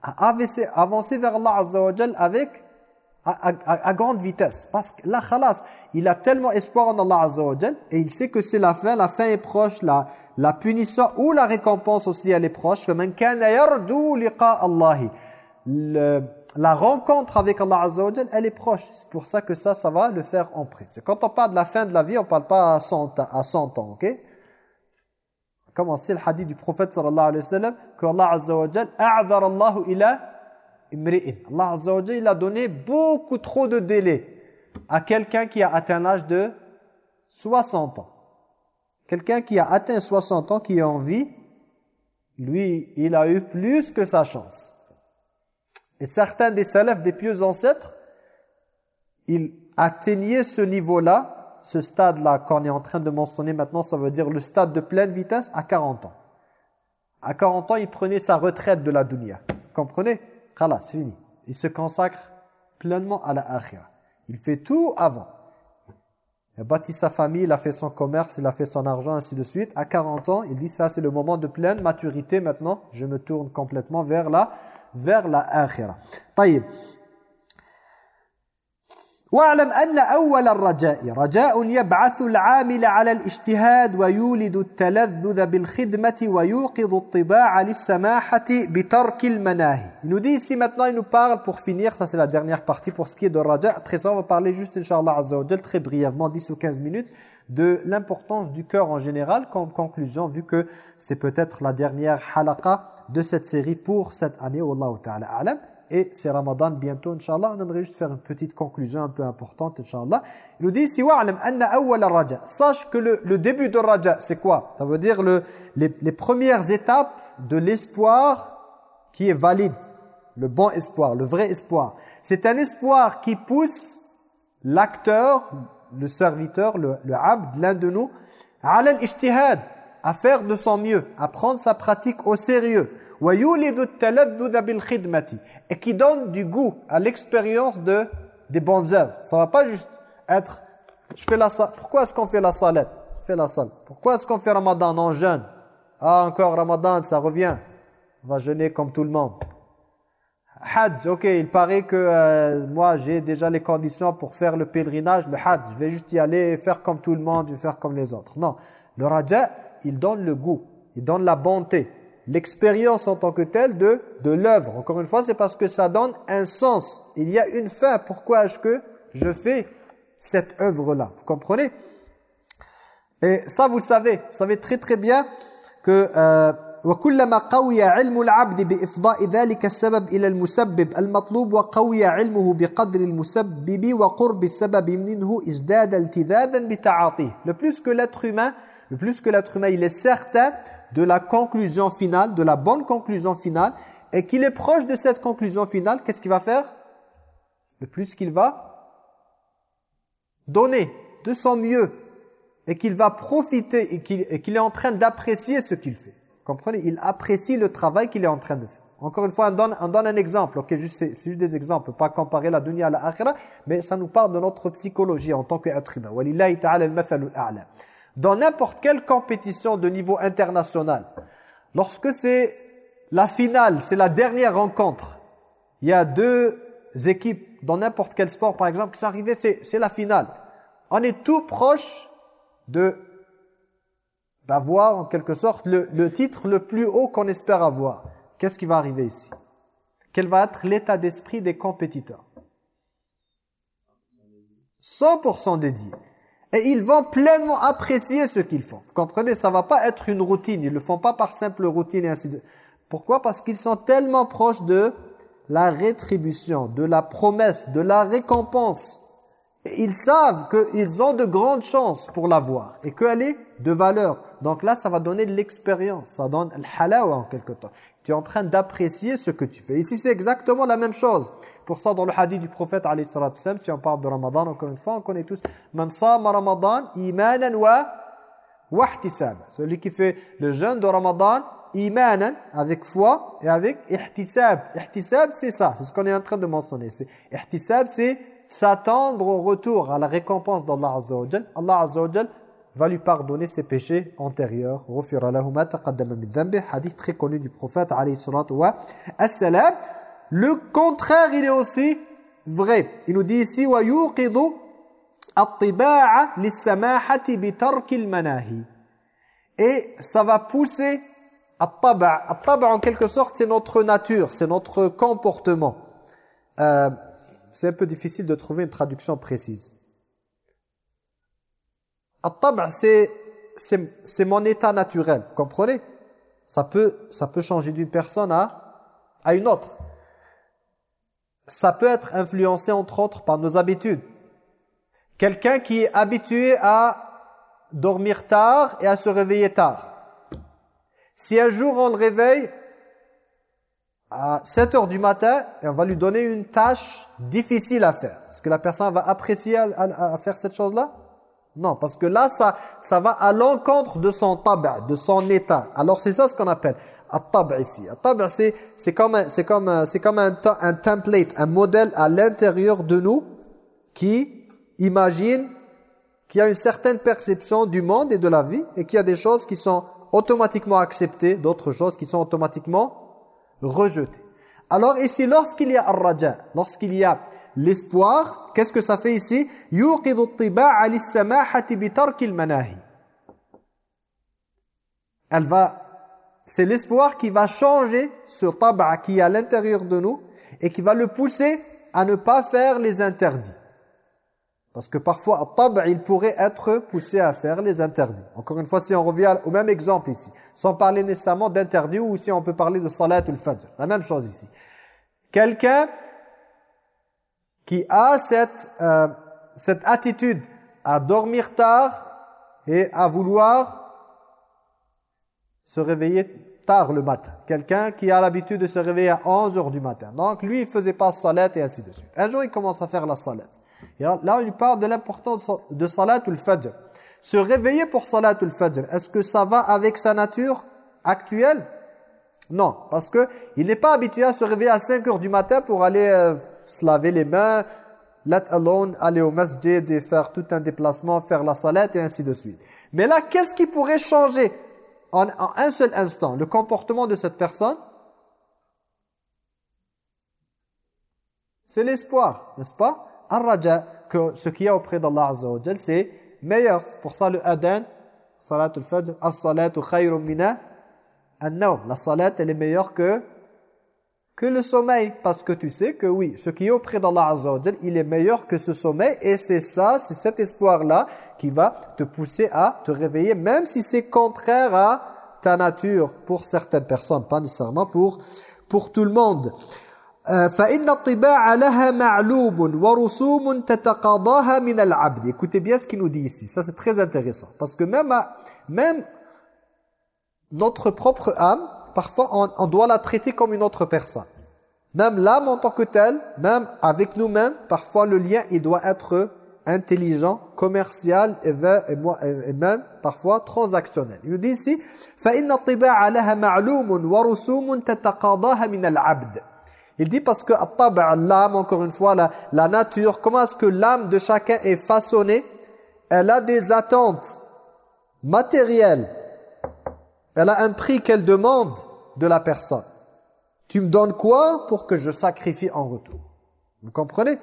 à avancer, vers Allah avec à, à, à, grande vitesse. Parce que là, khalas, il a tellement espoir en Allah Azza wa et il sait que c'est la fin, la fin est proche, la, la punition ou la récompense aussi, elle est proche. Le, la rencontre avec Allah Azza wa elle est proche. C'est pour ça que ça, ça va le faire en prix. C'est quand on parle de la fin de la vie, on ne parle pas à 100, à 100 ans, ok? Comment c'est le hadith du prophète sallallahu alayhi wa que Allah azza imri'in. Allah il a donné beaucoup trop de délai à quelqu'un qui a atteint l'âge de 60 ans. Quelqu'un qui a atteint 60 ans, qui est en vie, lui, il a eu plus que sa chance. Et certains des salafs, des pieux ancêtres, ils atteignaient ce niveau-là, ce stade-là qu'on est en train de mentionner maintenant, ça veut dire le stade de pleine vitesse à 40 ans. À 40 ans, il prenait sa retraite de la dunya. Comprenez? Khalas, fini. Il se consacre pleinement à la akhira. Il fait tout avant. Il a bâti sa famille, il a fait son commerce, il a fait son argent, ainsi de suite. À 40 ans, il dit ça, c'est le moment de pleine maturité maintenant. Je me tourne complètement vers la, vers la akhira. Taïb. واعلم أن أول الرجاء رجاء يبعث العامل على الاجتهاد ويولد التلذذ بالخدمة ويوقظ الطباع للسماحة بترك المناهي Il nous dit ici maintenant, il nous parle pour finir, ça c'est la dernière partie pour ce qui est de Raja. Après ça, on va parler juste, Inch'Allah Azza très brièvement, 10 ou 15 minutes, de l'importance du cœur en général comme conclusion, vu que c'est peut-être la dernière halaqa de cette série pour cette année. Wallahu ta'ala a'lam. Et c'est Ramadan bientôt, Inch'Allah. On aimerait juste faire une petite conclusion un peu importante, Inch'Allah. Il nous dit, si raja. Sache que le, début de raja, c'est quoi? Ça veut dire le, les, les premières étapes de l'espoir qui est valide. Le bon espoir, le vrai espoir. C'est un espoir qui pousse l'acteur, le serviteur, le, le abd, l'un de nous, à faire de son mieux, à prendre sa pratique au sérieux et qui donne du goût à l'expérience de des bonnes œuvres. Ça va pas juste être je fais la pourquoi est-ce qu'on fait la salette? Fais la salle. Pourquoi est-ce qu'on fait Ramadan en jeûne? Ah encore Ramadan, ça revient. On va jeûner comme tout le monde. Hajj, ok, il paraît que euh, moi j'ai déjà les conditions pour faire le pèlerinage, le Hajj, je vais juste y aller faire comme tout le monde, je vais faire comme les autres. Non, le Raja, il donne le goût, il donne la bonté l'expérience en tant que telle de, de l'œuvre. Encore une fois, c'est parce que ça donne un sens. Il y a une fin. Pourquoi est-ce que je fais cette œuvre-là Vous comprenez Et ça, vous le savez. Vous savez très très bien que... Euh, وكلما قوي علم العبد بإفضاء ذلك السبب إلى المسبب المطلوب وقوي علمه بقدر المسبب وقرب السبب منه ازداد التذاذا بتعاطيه. Le plus que l'être humain, le plus que l'être humain, il est certain de la conclusion finale, de la bonne conclusion finale, et qu'il est proche de cette conclusion finale, qu'est-ce qu'il va faire? Le plus qu'il va donner de son mieux, et qu'il va profiter, et qu'il est en train d'apprécier ce qu'il fait. Comprenez? Il apprécie le travail qu'il est en train de faire. Encore une fois, on donne, on donne un exemple. Ok, c'est juste des exemples, pas comparer la dunya à la akhira, mais ça nous parle de notre psychologie en tant qu'être humain. Dans n'importe quelle compétition de niveau international, lorsque c'est la finale, c'est la dernière rencontre, il y a deux équipes dans n'importe quel sport, par exemple, qui sont arrivées, c'est la finale. On est tout proche de d'avoir en quelque sorte le, le titre le plus haut qu'on espère avoir. Qu'est-ce qui va arriver ici? Quel va être l'état d'esprit des compétiteurs? 100% dédié. Et ils vont pleinement apprécier ce qu'ils font. Vous comprenez Ça va pas être une routine. Ils le font pas par simple routine et ainsi de Pourquoi? Parce qu'ils sont tellement proches de la rétribution, de la promesse, de la récompense. Et ils savent qu'ils ont de grandes chances pour l'avoir et qu'elle est de valeur. Donc là, ça va donner l'expérience. Ça donne le halawa en quelque temps. Tu es en train d'apprécier ce que tu fais. Ici, c'est exactement la même chose. Pour ça, dans le hadith du prophète, si on parle de Ramadan, encore une fois, on connaît tous « Man sama Ramadan imanan wa wahtisab » Celui qui fait le jeûne de Ramadan, imanan, avec foi et avec ihtisab. Ihtisab, c'est ça, c'est ce qu'on est en train de mentionner. Ihtisab, c'est s'attendre au retour, à la récompense d'Allah Azza wa Allah Azza wa va lui pardonner ses péchés antérieurs. Hadith très connu du prophète Le contraire, il est aussi vrai. Il nous dit ici Et ça va pousser at-taba'. en quelque sorte, c'est notre nature, c'est notre comportement. Euh, c'est un peu difficile de trouver une traduction précise. At-tab' c'est c'est mon état naturel, vous comprenez? Ça peut ça peut changer d'une personne à à une autre. Ça peut être influencé entre autres par nos habitudes. Quelqu'un qui est habitué à dormir tard et à se réveiller tard. Si un jour on le réveille à 7 heures du matin et on va lui donner une tâche difficile à faire. Est-ce que la personne va apprécier à, faire cette chose-là? Non, parce que là, ça, ça va à l'encontre de son tab', de son état. Alors c'est ça ce qu'on appelle at-tab' ici. At-tab' c'est comme, c'est comme, c'est comme un, un template, un modèle à l'intérieur de nous qui imagine qu'il y a une certaine perception du monde et de la vie et qu'il y a des choses qui sont automatiquement acceptées, d'autres choses qui sont automatiquement rejeté. Alors ici, lorsqu'il y a ar-raja, lorsqu'il y a l'espoir, qu'est-ce que ça fait ici? Elle va c'est l'espoir qui va changer ce tabac qui est à l'intérieur de nous et qui va le pousser à ne pas faire les interdits. Parce que parfois, tab il pourrait être poussé à faire les interdits. Encore une fois, si on revient au même exemple ici, sans parler nécessairement d'interdits ou si on peut parler de salat ou fajr. La même chose ici. Quelqu'un qui a cette, euh, cette attitude à dormir tard et à vouloir se réveiller tard le matin. Quelqu'un qui a l'habitude de se réveiller à 11 heures du matin. Donc lui, il faisait pas salat et ainsi de suite. Un jour, il commence à faire la salat. Là, il parle de l'importance de Salatul Fajr. Se réveiller pour Salatul Fajr, est-ce que ça va avec sa nature actuelle? Non, parce que il n'est pas habitué à se réveiller à 5 heures du matin pour aller euh, se laver les mains, let alone aller au masjid et faire tout un déplacement, faire la salat et ainsi de suite. Mais là, qu'est-ce qui pourrait changer en, un seul instant le comportement de cette personne C'est l'espoir, n'est-ce pas? Ar-raja, que ce qu'il y a auprès d'Allah Azza wa c'est meilleur. C'est pour ça le adhan, salatul fajr, as-salatu khayrun mina an-nawm. La salat, elle est meilleure que que le sommeil. Parce que tu sais que oui, ce qui est auprès d'Allah Azza wa il est meilleur que ce sommeil. Et c'est ça, c'est cet espoir-là qui va te pousser à te réveiller, même si c'est contraire à ta nature pour certaines personnes, pas nécessairement pour, pour tout le monde. Écoutez bien ce qu'il nous dit ici. Ça, c'est très intéressant. Parce que même, même notre propre âme, parfois on, doit la traiter comme une autre personne. Même l'âme en tant que telle, même avec nous-mêmes, parfois le lien, il doit être intelligent, commercial et, même parfois transactionnel. Il dit ici Il dit parce que l'âme, encore une fois, la nature, comment est-ce que l'âme de chacun est façonnée? Elle a des attentes matérielles. Elle a un prix qu'elle demande de la personne. Tu me donnes quoi pour que je sacrifie en retour Vous comprenez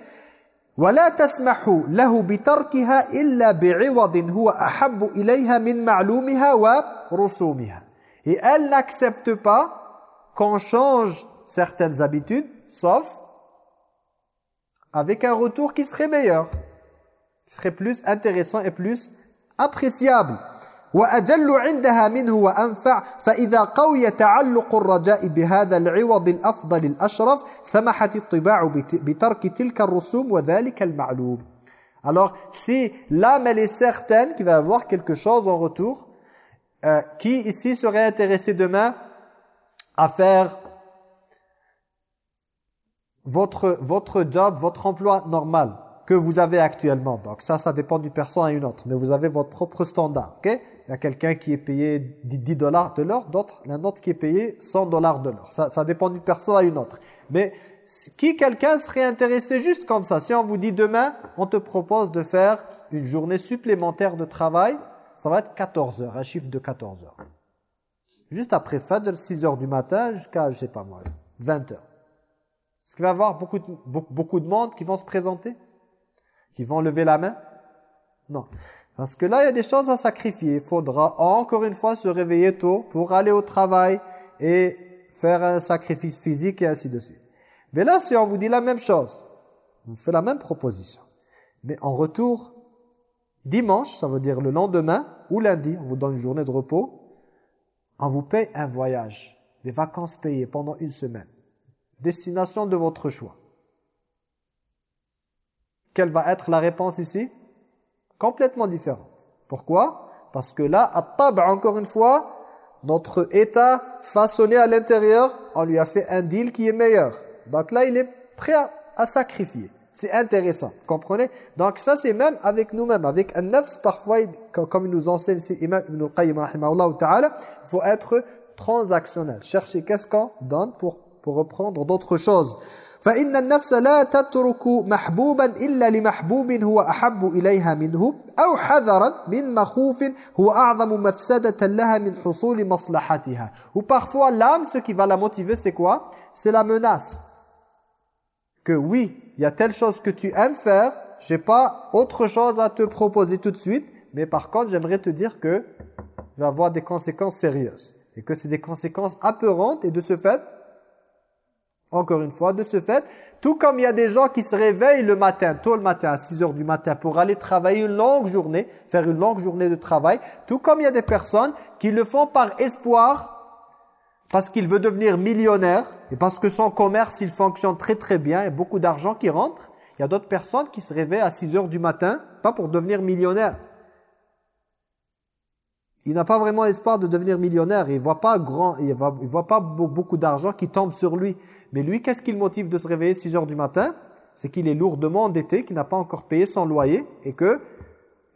ولا تسمحوا له بتركها إلا بعوض هو أحب إليها من معلومها ورسومها. Et elle n'accepte pas qu'on change certaines habitudes, sauf avec un retour qui serait meilleur, qui serait plus intéressant et plus appréciable. وأجل عندها منه وأنفع فإذا قوي تعلق الرجاء بهذا العوض الأفضل الأشرف سمحت الطباع بترك تلك الرسوم وذلك المعلوم Alors, si l'âme, elle est certaine qu'il va avoir quelque chose en retour, euh, qui ici serait intéressé demain à faire votre, votre job, votre emploi normal que vous avez actuellement. Donc ça, ça dépend d'une personne à une autre. Mais vous avez votre propre standard. ok Il y a quelqu'un qui est payé 10 dollars de l'heure, d'autres, un autre qui est payé 100 dollars de l'heure. Ça, ça dépend d'une personne à une autre. Mais qui quelqu'un serait intéressé juste comme ça? Si on vous dit demain, on te propose de faire une journée supplémentaire de travail, ça va être 14 heures, un chiffre de 14 heures. Juste après Fajr, 6 heures du matin jusqu'à, je sais pas moi, 20 heures. Est-ce qu'il va y avoir beaucoup de, beaucoup de monde qui vont se présenter Qui vont lever la main Non. Parce que là, il y a des choses à sacrifier. Il faudra encore une fois se réveiller tôt pour aller au travail et faire un sacrifice physique et ainsi de suite. Mais là, si on vous dit la même chose, on vous fait la même proposition. Mais en retour, dimanche, ça veut dire le lendemain, ou lundi, on vous donne une journée de repos, on vous paye un voyage, des vacances payées pendant une semaine destination de votre choix. Quelle va être la réponse ici? Complètement différente. Pourquoi? Parce que là, at encore une fois, notre état façonné à l'intérieur, on lui a fait un deal qui est meilleur. Donc là, il est prêt à, à sacrifier. C'est intéressant, comprenez? Donc ça, c'est même avec nous-mêmes, avec un nafs, parfois, comme, il nous enseigne ici Imam Ibn ta'ala, il faut être transactionnel. Chercher qu'est-ce qu'on donne pour, pour reprendre d'autres choses. فإن النفس لا تترك محبوبا إلا لمحبوب هو أحب إليها منه أو حذرا من مخوف هو أعظم مفسدة لها من حصول مصلحتها ou parfois l'âme ce qui va la motiver c'est quoi c'est la menace que oui il y a telle chose que tu aimes faire j'ai pas autre chose à te proposer tout de suite mais par contre j'aimerais te dire que va avoir des conséquences sérieuses et que c'est des conséquences apeurantes et de ce fait encore une fois, de ce fait, tout comme il y a des gens qui se réveillent le matin, tôt le matin, à 6 heures du matin, pour aller travailler une longue journée, faire une longue journée de travail, tout comme il y a des personnes qui le font par espoir, parce qu'il veut devenir millionnaire, et parce que son commerce, il fonctionne très très bien, a beaucoup d'argent qui rentre. Il y a d'autres personnes qui se réveillent à 6 heures du matin, pas pour devenir millionnaire, il n'a pas vraiment espoir de devenir millionnaire. Il voit pas grand, il voit, voit pas beaucoup d'argent qui tombe sur lui. Mais lui, qu'est-ce qui le motive de se réveiller 6 heures du matin? C'est qu'il est lourdement endetté, qu'il n'a pas encore payé son loyer et que,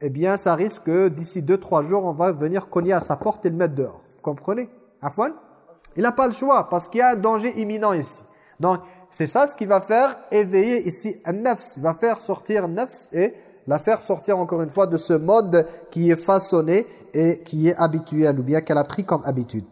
eh bien, ça risque que d'ici 2-3 jours, on va venir cogner à sa porte et le mettre dehors. Vous comprenez? Afwan Il n'a pas le choix parce qu'il y a un danger imminent ici. Donc, c'est ça ce qui va faire éveiller ici un nefs. Il va faire sortir un nefs et la faire sortir encore une fois de ce mode qui est façonné et qui est habituel ou bien qu'elle a pris comme habitude.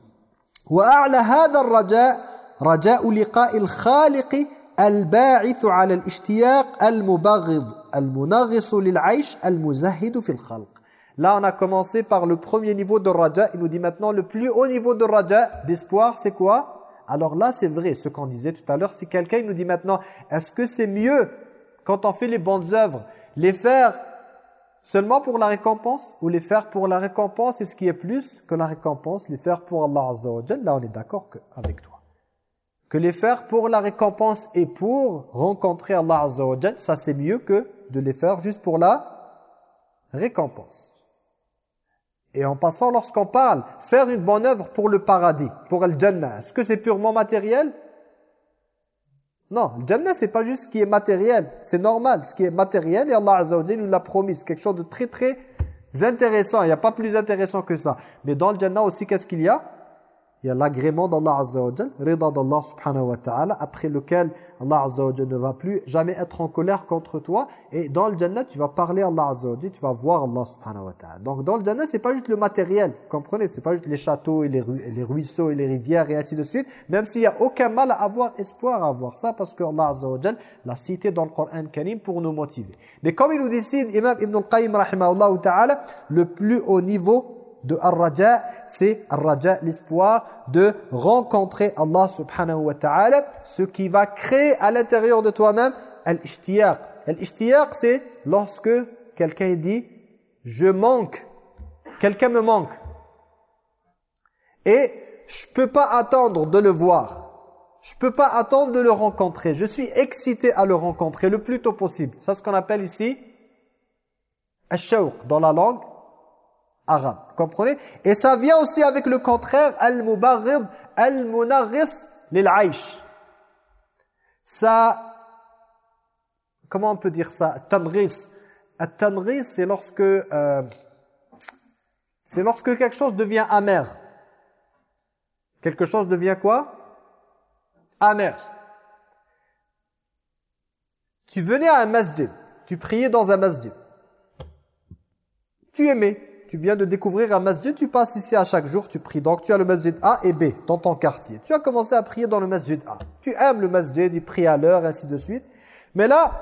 وأعلى هذا الرجاء رجاء لقاء الخالق الباعث على الاشتياق المبغض المنغص للعيش المزهد في الخلق Là, on a commencé par le premier niveau de raja. Il nous dit maintenant le plus haut niveau de raja, d'espoir, c'est quoi Alors là, c'est vrai, ce qu'on disait tout à l'heure. Si quelqu'un nous dit maintenant, est-ce que c'est mieux quand on fait les bonnes œuvres, les faire Seulement pour la récompense ou les faire pour la récompense et ce qui est plus que la récompense, les faire pour Allah Azza wa Là, on est d'accord avec toi. Que les faire pour la récompense et pour rencontrer Allah Azza wa ça c'est mieux que de les faire juste pour la récompense. Et en passant, lorsqu'on parle, faire une bonne œuvre pour le paradis, pour le Jannah, est-ce que c'est purement matériel? Non, le Jannah, c'est pas juste ce qui est matériel. C'est normal, ce qui est matériel, et Allah Azza wa nous l'a promis. C'est quelque chose de très très intéressant. Il n'y a pas plus intéressant que ça. Mais dans le Jannah aussi, qu'est-ce qu'il y a? Il y a l'agrément d'Allah Azza wa rida d'Allah subhanahu wa ta'ala, après lequel Allah Azza wa ne va plus jamais être en colère contre toi. Et dans le Jannah, tu vas parler à Allah Azza wa tu vas voir Allah subhanahu wa ta'ala. Donc dans le Jannah, c'est pas juste le matériel, vous comprenez C'est pas juste les châteaux et les, ruisseaux et les rivières et ainsi de suite. Même s'il n'y a aucun mal à avoir espoir à avoir ça, parce que Allah Azza wa l'a cité dans le Coran Karim pour nous motiver. Mais comme il nous décide, Imam Ibn al-Qayyim le plus haut niveau de ar-raja, c'est ar-raja, l'espoir de rencontrer Allah subhanahu wa ta'ala, ce qui va créer à l'intérieur de toi-même al-ishtiyaq. Al-ishtiyaq, c'est lorsque quelqu'un dit « je manque », quelqu'un me manque. Et je peux pas attendre de le voir. Je peux pas attendre de le rencontrer. Je suis excité à le rencontrer le plus tôt possible. C'est ce qu'on appelle ici al-shawq dans la langue arabe. Comprenez? Et ça vient aussi avec le contraire, al-mubarrid, al-munarris lil-aish. Ça, comment on peut dire ça? Tanris. Tanris, c'est lorsque, euh, c'est lorsque quelque chose devient amer. Quelque chose devient quoi? Amer. Tu venais à un masjid, tu priais dans un masjid. Tu aimais, tu viens de découvrir un masjid, tu passes ici à chaque jour, tu pries. Donc tu as le masjid A et B dans ton quartier. Tu as commencé à prier dans le masjid A. Tu aimes le masjid, il prie à l'heure, ainsi de suite. Mais là,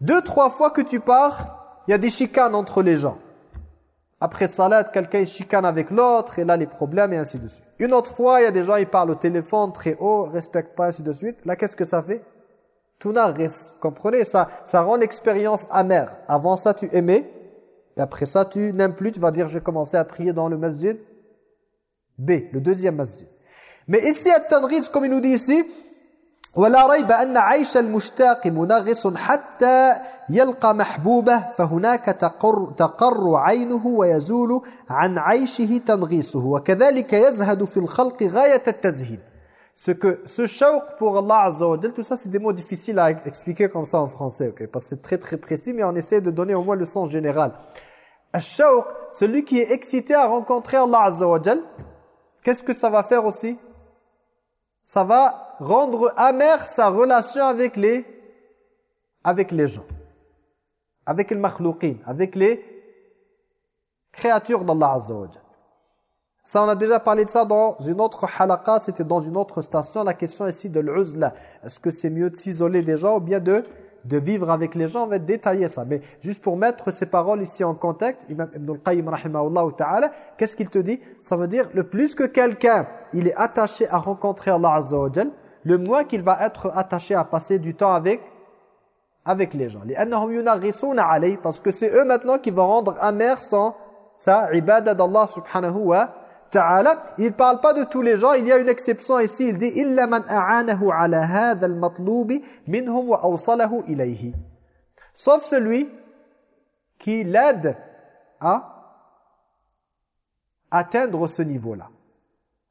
deux, trois fois que tu pars, il y a des chicanes entre les gens. Après salat, quelqu'un chicane avec l'autre, et là les problèmes, et ainsi de suite. Une autre fois, il y a des gens, ils parlent au téléphone très haut, respectent pas, ainsi de suite. Là, qu'est-ce que ça fait? Tout n'a comprenez? Ça, ça rend l'expérience amère. Avant ça, tu aimais, et après ça, tu n'aimes plus, tu vas dire, j'ai commencé à prier dans le masjid B, le deuxième masjid. Mais ici, à Tanriz, comme il nous dit ici, ولا ريب أن عيش المشتاق منغص حتى يلقى محبوبه فهناك تقر, تقر عينه ويزول عن عيشه تنغيصه وكذلك يزهد في الخلق غاية التزهيد Ce que ce shawq pour Allah Azza wa tout ça c'est des mots difficiles à expliquer comme ça en français, ok parce que c'est très très précis, mais on essaie de donner au moins le sens général. Al-shawq, celui qui est excité à rencontrer Allah Azza qu'est-ce que ça va faire aussi? Ça va rendre amère sa relation avec les, avec les gens, avec les makhlouqin, avec les créatures d'Allah Azza ça, on a déjà parlé de ça dans une autre halaqa, c'était dans une autre station. La question ici de l'uzla. Est-ce que c'est mieux de s'isoler des gens ou bien de, de vivre avec les gens On va détailler ça. Mais juste pour mettre ces paroles ici en contexte, Imam al-Qayyim qu'est-ce qu'il te dit? Ça veut dire, le plus que quelqu'un, il est attaché à rencontrer Allah Azza le moins qu'il va être attaché à passer du temps avec avec les gens. Parce que c'est eux maintenant qui vont rendre amer son, sa ibadah d'Allah subhanahu wa ta'ala, il parle pas de tous les gens, il y a une exception ici, il dit illa man a'anahu ala hadha al-matlub minhum wa. Sauf celui qui l'aide à atteindre ce niveau-là.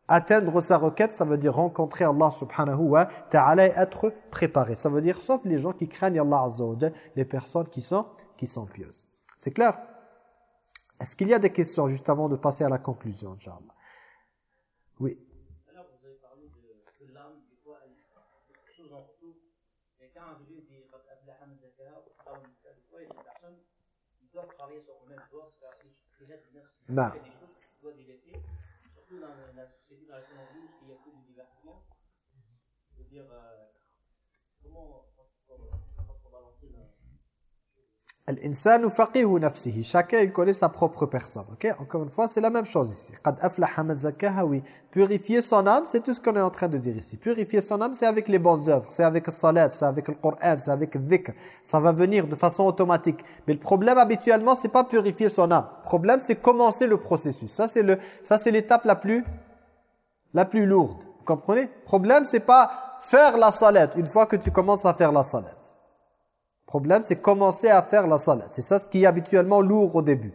Atteindre sa requête, ça veut dire rencontrer Allah subhanahu wa ta'ala et être préparé. Ça veut dire sauf les gens qui craignent Allah azza les personnes qui sont qui sont pieuses. C'est clair? Est-ce qu'il y a des questions juste avant de passer à la conclusion, Inch'Allah? Oui. Alors, vous avez parlé de, de l'âme, des fois, elle, quelque chose en retour. Et quand un Dieu dit des fois, il y a des personnes qui doivent travailler sur eux-mêmes, doivent faire des choses, des choses qu'ils doivent délaisser. Surtout dans la société dans laquelle on vit, où il y a plus de divertissement. Je veux dire, euh, comment, comment balancer la L'insanu faqihu nafsihi. Chacun il connaît sa propre personne. Ok? Encore une fois, c'est la même chose ici. Qad aflaha oui. Purifier son âme, c'est tout ce qu'on est en train de dire ici. Purifier son âme, c'est avec les bonnes œuvres, c'est avec le salat, c'est avec le Coran, c'est avec le dhikr. Ça va venir de façon automatique. Mais le problème habituellement, c'est pas purifier son âme. Le problème, c'est commencer le processus. Ça c'est le ça c'est l'étape la plus la plus lourde. Vous comprenez? Le problème, c'est pas faire la salat une fois que tu commences à faire la salat problème, c'est commencer à faire la salat. C'est ça ce qui est habituellement lourd au début.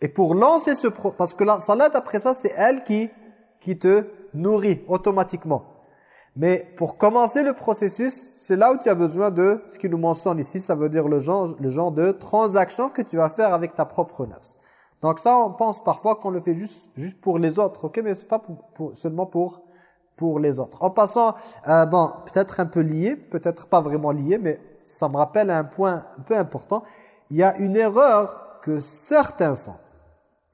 Et pour lancer ce... Parce que la salat, après ça, c'est elle qui, qui te nourrit automatiquement. Mais pour commencer le processus, c'est là où tu as besoin de ce qui nous mentionne ici, ça veut dire le genre, le genre de transaction que tu vas faire avec ta propre nafs. Donc ça, on pense parfois qu'on le fait juste, juste pour les autres, ok Mais c'est pas pour, seulement pour, pour les autres. En passant, euh, bon, peut-être un peu lié, peut-être pas vraiment lié, mais ça me rappelle un point un peu important. Il y a une erreur que certains font,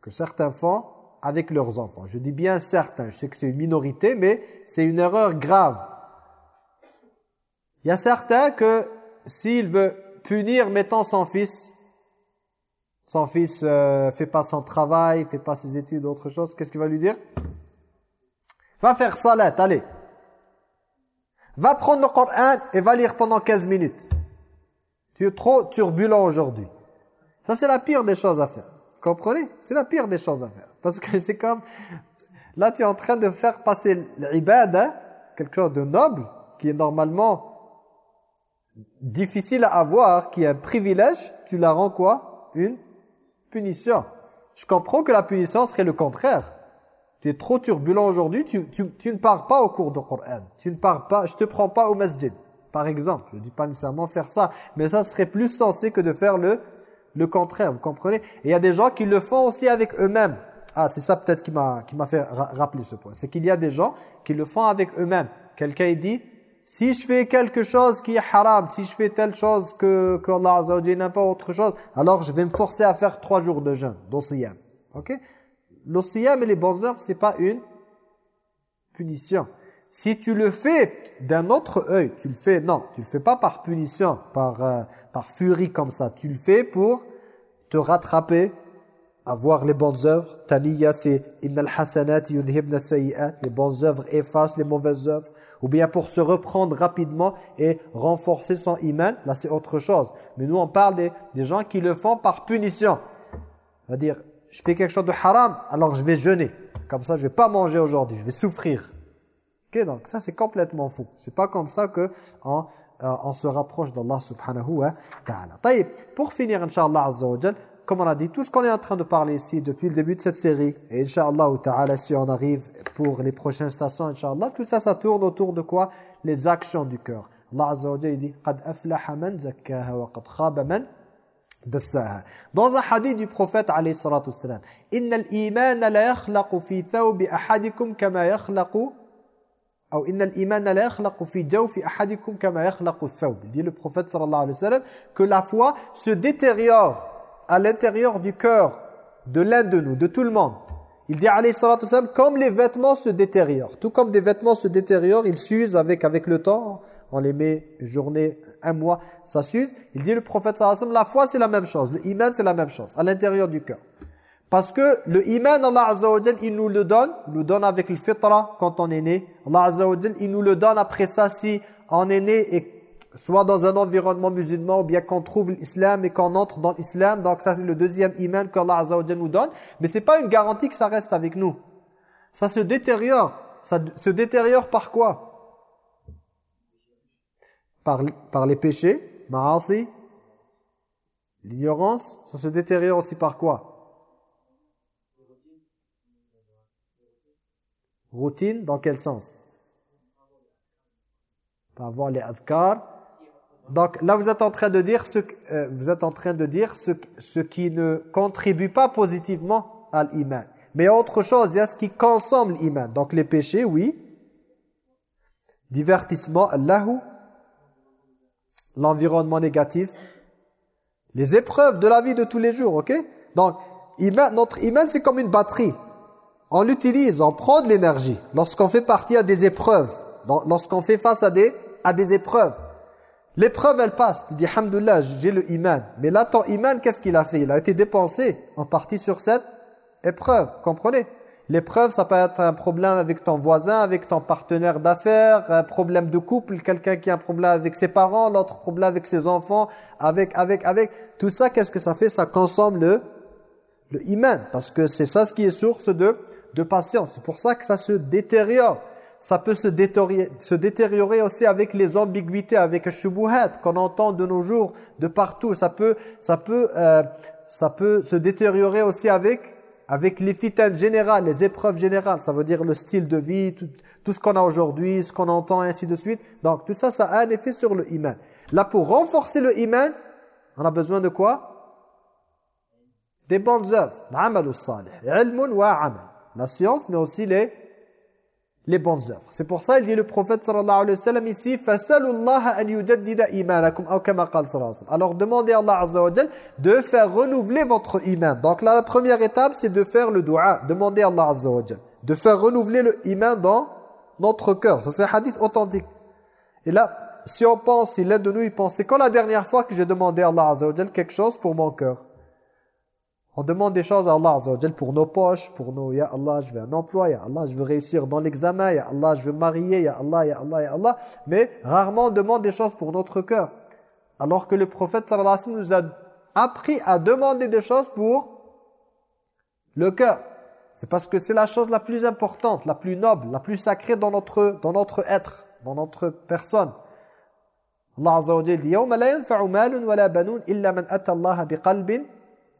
que certains font avec leurs enfants. Je dis bien certains, je sais que c'est une minorité, mais c'est une erreur grave. Il y a certains que s'il veut punir, mettant son fils, son fils euh, fait pas son travail, fait pas ses études, autre chose, qu'est-ce qu'il va lui dire? Va faire salat, allez. Va prendre le Coran et va lire pendant 15 minutes. Tu es trop turbulent aujourd'hui. Ça, c'est la pire des choses à faire. Comprenez? C'est la pire des choses à faire. Parce que c'est comme... Là, tu es en train de faire passer l'ibad, quelque chose de noble, qui est normalement difficile à avoir, qui est un privilège, tu la rends quoi? Une punition. Je comprends que la punition serait le contraire. Tu es trop turbulent aujourd'hui, tu, tu, tu, ne pars pas au cours du Coran. Tu ne pars pas, je te prends pas au masjid. Par exemple, je ne dis pas nécessairement faire ça, mais ça serait plus sensé que de faire le, le contraire, vous comprenez? Et il y a des gens qui le font aussi avec eux-mêmes. Ah, c'est ça peut-être qui m'a fait rappeler ce point. C'est qu'il y a des gens qui le font avec eux-mêmes. Quelqu'un dit si je fais quelque chose qui est haram, si je fais telle chose que, que Allah Azza n'aime pas autre chose, alors je vais me forcer à faire trois jours de jeûne, d'ossiyam. Ok? L'ossiyam et les bonnes œuvres, c'est pas une punition. Si tu le fais d'un autre œil, tu le fais, non, tu le fais pas par punition, par, euh, par furie comme ça. Tu le fais pour te rattraper, avoir les bonnes œuvres. Taniya, c'est « Innal hasanat yudhibna sayi'at » Les bonnes œuvres effacent les mauvaises œuvres. Ou bien pour se reprendre rapidement et renforcer son iman. Là, c'est autre chose. Mais nous, on parle des, des gens qui le font par punition. C'est-à-dire, je fais quelque chose de haram, alors je vais jeûner. Comme ça, je vais pas manger aujourd'hui, je vais souffrir. Ok, donc ça c'est complètement faux. C'est pas comme ça que on, euh, on se rapproche d'Allah subhanahu wa ta'ala. Pour finir, Inch'Allah Azza wa comme on a dit, tout ce qu'on est en train de parler ici depuis le début de cette série, et Inch'Allah ta'ala, si on arrive pour les prochaines stations, Inch'Allah, tout ça, ça tourne autour de quoi? Les actions du cœur. Allah Azza wa dit « Qad aflaha man zakkaha wa qad khaba man dassaha » Dans un hadith du prophète, alayhi salatu wassalam, « Inna al-iman la yakhlaqu fi thawbi ahadikum kama yakhlaqu Dit le prophète sallallahu alayhi wa que la foi se détériore à l'intérieur du cœur de l'un de nous, de tout le monde. Il dit alayhi salatu sallam comme les vêtements se détériorent. Tout comme des vêtements se détériorent, ils s'usent avec avec le temps. On les met une journée, un mois, ça s'use. Il dit le prophète sallallahu alayhi wa sallam la foi c'est la même chose, le iman c'est la même chose à l'intérieur du cœur. Parce que le iman, Allah Azza il nous le donne, il nous donne avec le fitra quand on est né. Allah Azza il nous le donne après ça si on est né et soit dans un environnement musulman ou bien qu'on trouve l'islam et qu'on entre dans l'islam. Donc ça c'est le deuxième iman qu'Allah Azza nous donne. Mais c'est pas une garantie que ça reste avec nous. Ça se détériore. Ça se détériore par quoi? Par, par les péchés, ma'asi, l'ignorance. Ça se détériore aussi par quoi? Routine, dans quel sens? Pas avoir les adhkar. Donc là, vous êtes en train de dire ce, euh, vous êtes en train de dire ce, ce qui ne contribue pas positivement à l'iman. Mais autre chose, il y a ce qui consomme l'iman. Donc les péchés, oui. Divertissement, Allahu. L'environnement négatif. Les épreuves de la vie de tous les jours, ok? Donc, notre iman, c'est comme une batterie on l'utilise, on prend de l'énergie lorsqu'on fait partie à des épreuves, lorsqu'on fait face à des, à des épreuves. L'épreuve, elle passe. Tu dis, Alhamdoulilah, j'ai le iman. Mais là, ton iman, qu'est-ce qu'il a fait? Il a été dépensé en partie sur cette épreuve. Comprenez? L'épreuve, ça peut être un problème avec ton voisin, avec ton partenaire d'affaires, un problème de couple, quelqu'un qui a un problème avec ses parents, l'autre problème avec ses enfants, avec, avec, avec. Tout ça, qu'est-ce que ça fait? Ça consomme le, le iman. Parce que c'est ça ce qui est source de de patience. C'est pour ça que ça se détériore. Ça peut se détériorer, se détériorer aussi avec les ambiguïtés, avec le shubuhat qu'on entend de nos jours, de partout. Ça peut, ça peut, euh, ça peut se détériorer aussi avec, avec les fitanes générales, les épreuves générales. Ça veut dire le style de vie, tout, tout ce qu'on a aujourd'hui, ce qu'on entend, ainsi de suite. Donc tout ça, ça a un effet sur le iman. Là, pour renforcer le iman, on a besoin de quoi? Des bonnes œuvres. L'amal salih. Wa amal la science, mais aussi les, les bonnes œuvres. C'est pour ça il dit le prophète sallallahu alayhi wa ici Alors demandez à Allah azza wa de faire renouveler votre iman. Donc la première étape, c'est de faire le dua. Demandez à Allah azza wa de faire renouveler le iman dans notre cœur. Ça c'est un hadith authentique. Et là, si on pense, si l'un de nous il pense, c'est quand la dernière fois que j'ai demandé à Allah azza wa quelque chose pour mon cœur? On demande des choses à Allah Azzawajal pour nos poches, pour nos « Ya Allah, je veux un emploi »,« Ya Allah, je veux réussir dans l'examen »,« Ya Allah, je veux marier »,« Ya Allah, Ya Allah, Ya Allah ». Mais rarement on demande des choses pour notre cœur. Alors que le prophète sallallahu alayhi nous a appris à demander des choses pour le cœur. C'est parce que c'est la chose la plus importante, la plus noble, la plus sacrée dans notre, dans notre être, dans notre personne. Allah Azza dit « wa la illa man Allah »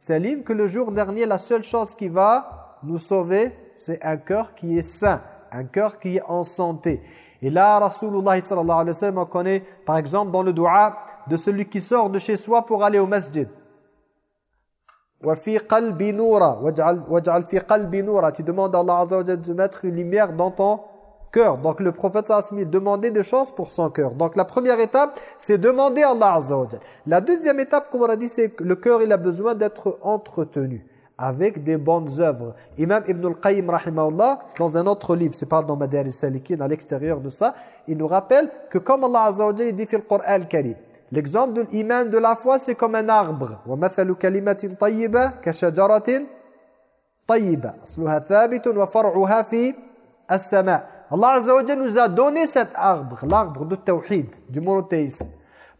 بِقَلْبٍ Salim, que le jour dernier, la seule chose qui va nous sauver, c'est un cœur qui est sain, un cœur qui est en santé. Et là, Rasulullah sallallahu alayhi wa sallam, on connaît, par exemple, dans le dua de celui qui sort de chez soi pour aller au masjid. وَفِي قَلْبِ نُورًا وَجْعَلْ فِي قَلْبِ نُورًا Tu demandes à Allah Azza wa de mettre une lumière dans ton cœur. Donc le prophète sallallahu demandait des choses pour son cœur. Donc la première étape, c'est demander à Allah Azza La deuxième étape, comme on a dit, c'est que le cœur, il a besoin d'être entretenu avec des bonnes œuvres. Imam Ibn al-Qayyim, rahimahullah, dans un autre livre, c'est pas dans Madari Salikin, à l'extérieur de ça, il nous rappelle que comme Allah Azza wa dit في القرآن الكريم L'exemple de l'iman de la foi, c'est comme un arbre. وَمَثَلُ كَلِمَةٍ طَيِّبَةٍ كَشَجَرَةٍ طَيِّبَةٍ أَصْلُهَا ثَابِتٌ وَفَرْعُهَا فِي السَّمَاءِ Allah Azza nous a donné cet arbre, l'arbre de tawhid, du monothéisme.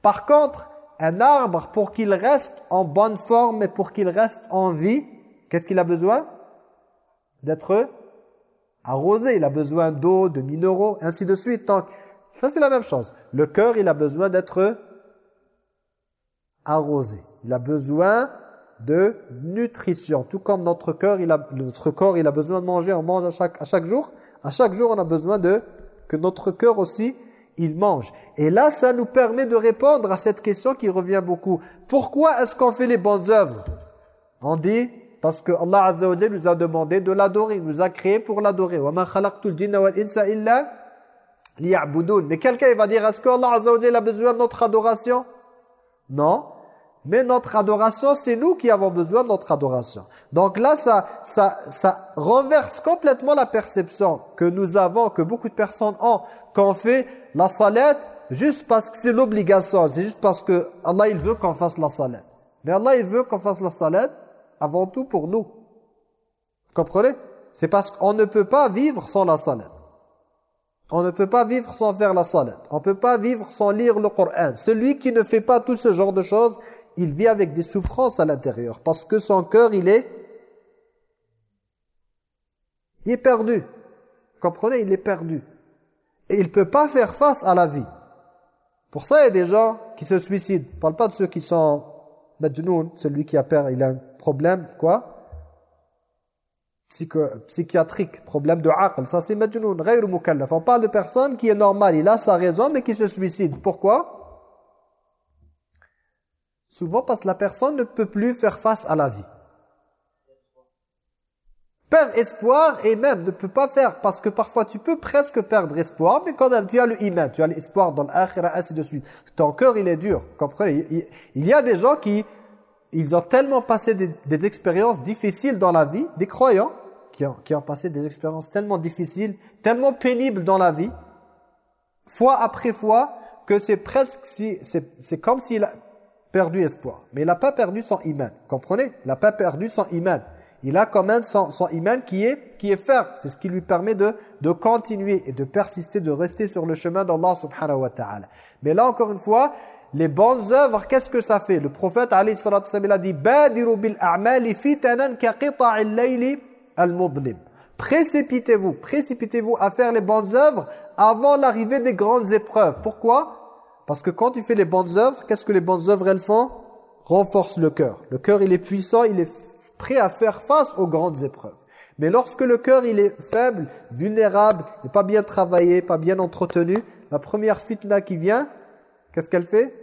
Par contre, un arbre, pour qu'il reste en bonne forme et pour qu'il reste en vie, qu'est-ce qu'il a besoin? D'être arroser, il a besoin d'eau, de minéraux, ainsi de suite. Donc, ça c'est la même chose. Le cœur, il a besoin d'être arrosé. Il a besoin de nutrition. Tout comme notre cœur, il a, notre corps, il a besoin de manger, on mange à chaque, à chaque jour. À chaque jour, on a besoin de que notre cœur aussi, il mange. Et là, ça nous permet de répondre à cette question qui revient beaucoup. Pourquoi est-ce qu'on fait les bonnes œuvres? On dit, parce que Allah Azza nous a demandé de l'adorer, il nous a créé pour l'adorer. Mais quelqu'un va dire, est-ce que Allah Azza a besoin de notre adoration? Non. Mais notre adoration, c'est nous qui avons besoin de notre adoration. Donc là, ça, ça, ça renverse complètement la perception que nous avons, que beaucoup de personnes ont, qu'on fait la salat juste parce que c'est l'obligation. C'est juste parce que Allah, il veut qu'on fasse la salat. Mais Allah, il veut qu'on fasse la salat avant tout pour nous. Vous comprenez? C'est parce qu'on ne peut pas vivre sans la salat. On ne peut pas vivre sans faire la salat. On ne peut pas vivre sans lire le Coran. Celui qui ne fait pas tout ce genre de choses, il vit avec des souffrances à l'intérieur parce que son cœur, il est il est perdu. Vous comprenez Il est perdu. Et il ne peut pas faire face à la vie. Pour ça, il y a des gens qui se suicident. Je ne parle pas de ceux qui sont majnoun, celui qui a peur, il a un problème, quoi? Psychiatrique, problème de aql, ça c'est majnoun. On parle de personne qui est normale, il a sa raison, mais qui se suicide. Pourquoi? Souvent parce que la personne ne peut plus faire face à la vie. Perdre espoir et même ne peut pas faire parce que parfois tu peux presque perdre espoir mais quand même tu as le iman, tu as l'espoir dans l'akhira ainsi de suite. Ton cœur il est dur, comprenez? Il, y a des gens qui ils ont tellement passé des, expériences difficiles dans la vie, des croyants qui ont, qui ont passé des expériences tellement difficiles, tellement pénibles dans la vie, fois après fois, que c'est presque, c'est comme s'il perdu espoir. Mais il n'a pas perdu son iman. Comprenez? Il n'a pas perdu son iman. Il a quand même son, iman qui est, qui est ferme. C'est ce qui lui permet de, de continuer et de persister, de rester sur le chemin d'Allah subhanahu wa ta'ala. Mais là, encore une fois, les bonnes œuvres, qu'est-ce que ça fait? Le prophète, alayhi salatu a dit « Badiru bil fitanan ka layli al-mudlim » Précipitez-vous, précipitez-vous à faire les bonnes œuvres avant l'arrivée des grandes épreuves. Pourquoi? Parce que quand tu fais les bonnes œuvres, qu'est-ce que les bonnes œuvres elles font? Renforce le cœur. Le cœur il est puissant, il est prêt à faire face aux grandes épreuves. Mais lorsque le cœur il est faible, vulnérable, n'est pas bien travaillé, pas bien entretenu, la première fitna qui vient, qu'est-ce qu'elle fait?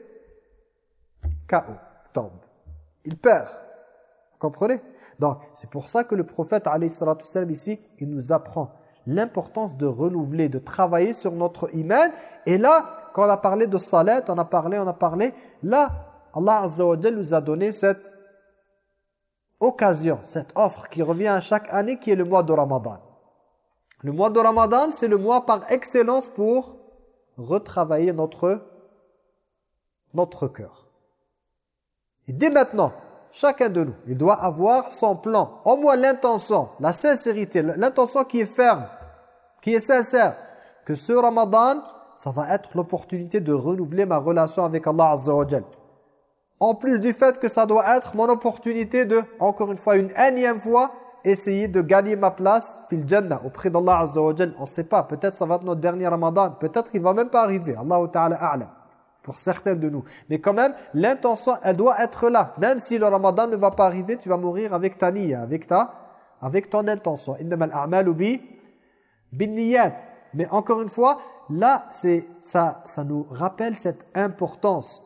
KO, tombe. Il perd. Vous comprenez? Donc, c'est pour ça que le prophète, alayhi ici, il nous apprend l'importance de renouveler, de travailler sur notre iman. Et là, on a parlé de salat, on a parlé, on a parlé. Là, Allah Azza nous a donné cette occasion, cette offre qui revient à chaque année qui est le mois de Ramadan. Le mois de Ramadan, c'est le mois par excellence pour retravailler notre, notre cœur. Et dès maintenant, chacun de nous, il doit avoir son plan, au moins l'intention, la sincérité, l'intention qui est ferme, qui est sincère, que ce Ramadan, ça va être l'opportunité de renouveler ma relation avec Allah Azza wa En plus du fait que ça doit être mon opportunité de, encore une fois, une énième fois, essayer de gagner ma place fil auprès d'Allah Azza wa On ne sait pas, peut-être ça va être notre dernier Ramadan, peut-être il va même pas arriver, Allah Ta'ala a'lam, pour certains de nous. Mais quand même, l'intention, elle doit être là. Même si le Ramadan ne va pas arriver, tu vas mourir avec ta niya, avec ta, avec ton intention. Bin Mais encore une fois, là, c'est ça, ça nous rappelle cette importance.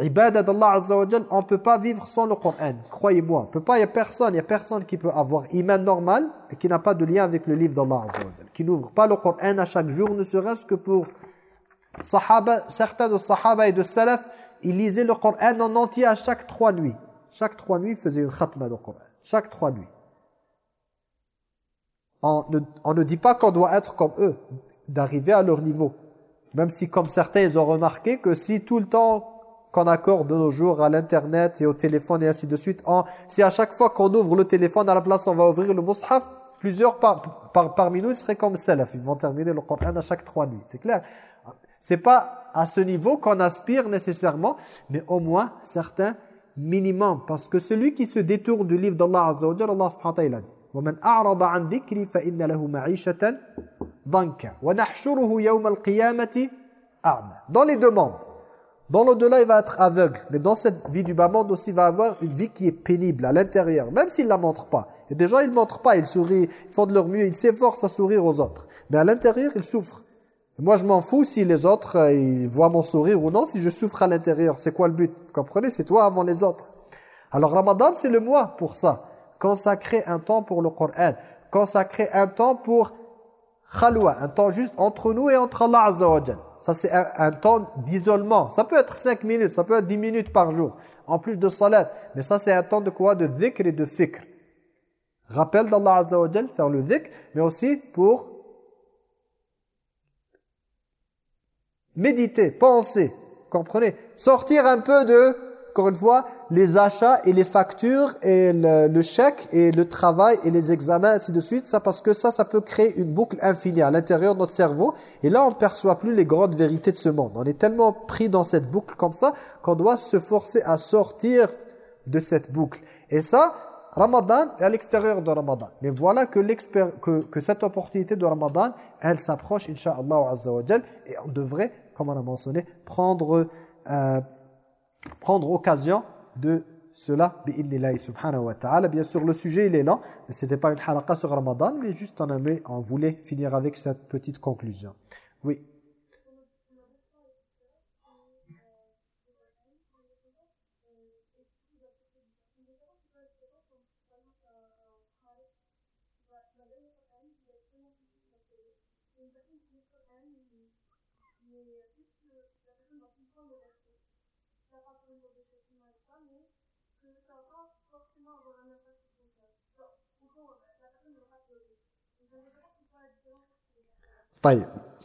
Ibadat d'Allah Azza wa on ne peut pas vivre sans le Coran. Croyez-moi, peut pas, il n'y a personne, il y a personne qui peut avoir iman normal et qui n'a pas de lien avec le livre d'Allah Azza wa Qui n'ouvre pas le Coran à chaque jour, ne serait-ce que pour sahaba, certains de sahaba et de salaf, ils lisaient le Coran en entier à chaque trois nuits. Chaque trois nuits, ils faisaient une khatma de Coran. Chaque trois nuits. On ne dit pas qu'on doit être comme eux d'arriver à leur niveau. Même si, comme certains, ils ont remarqué que si tout le temps qu'on accorde de nos jours à l'internet et au téléphone et ainsi de suite, si à chaque fois qu'on ouvre le téléphone, à la place on va ouvrir le mushaf, plusieurs par, par, parmi nous, ils seraient comme salaf. Ils vont terminer le Coran à chaque trois nuits. C'est clair C'est pas à ce niveau qu'on aspire nécessairement, mais au moins certains minimum. Parce que celui qui se détourne du livre d'Allah Azza Allah subhanahu wa ta'ala dit ومن أعرض عن ذكري فإن له معيشة ضنكا ونحشره يوم القيامة أعمى dans les demandes dans l'au-delà il va être aveugle mais dans cette vie du bas monde aussi il va avoir une vie qui est pénible à l'intérieur même s'il la montre pas et des gens ils ne montrent pas ils sourient ils font de leur mieux ils s'efforcent à sourire aux autres mais à l'intérieur ils souffrent moi, je m'en fous si les autres euh, ils voient mon sourire ou non, si je souffre à l'intérieur. C'est quoi le but Vous comprenez C'est toi avant les autres. Alors, Ramadan, c'est le mois pour ça. Consacrer un temps pour le Coran. Consacrer un temps pour khalwa, un temps juste entre nous et entre Allah Azza wa Ça, c'est un, temps d'isolement. Ça peut être 5 minutes, ça peut être 10 minutes par jour, en plus de salat. Mais ça, c'est un temps de quoi? De dhikr et de fikr. Rappel d'Allah Azza wa faire le dhikr, mais aussi pour Méditer, penser, comprenez? Sortir un peu de, encore une fois, les achats et les factures et le, chèque et le travail et les examens, ainsi de suite. Ça parce que ça, ça peut créer une boucle infinie à l'intérieur de notre cerveau. Et là, on ne perçoit plus les grandes vérités de ce monde. On est tellement pris dans cette boucle comme ça qu'on doit se forcer à sortir de cette boucle. Et ça, Ramadan est à l'extérieur de Ramadan. Mais voilà que, que, que cette opportunité de Ramadan, elle s'approche, Inch'Allah et on devrait comme on a mentionné, prendre, euh, prendre occasion de cela. Bien sûr, le sujet, il est là. Ce n'était pas une halaqa sur Ramadan, mais juste on, avait, on voulait finir avec cette petite conclusion. Oui.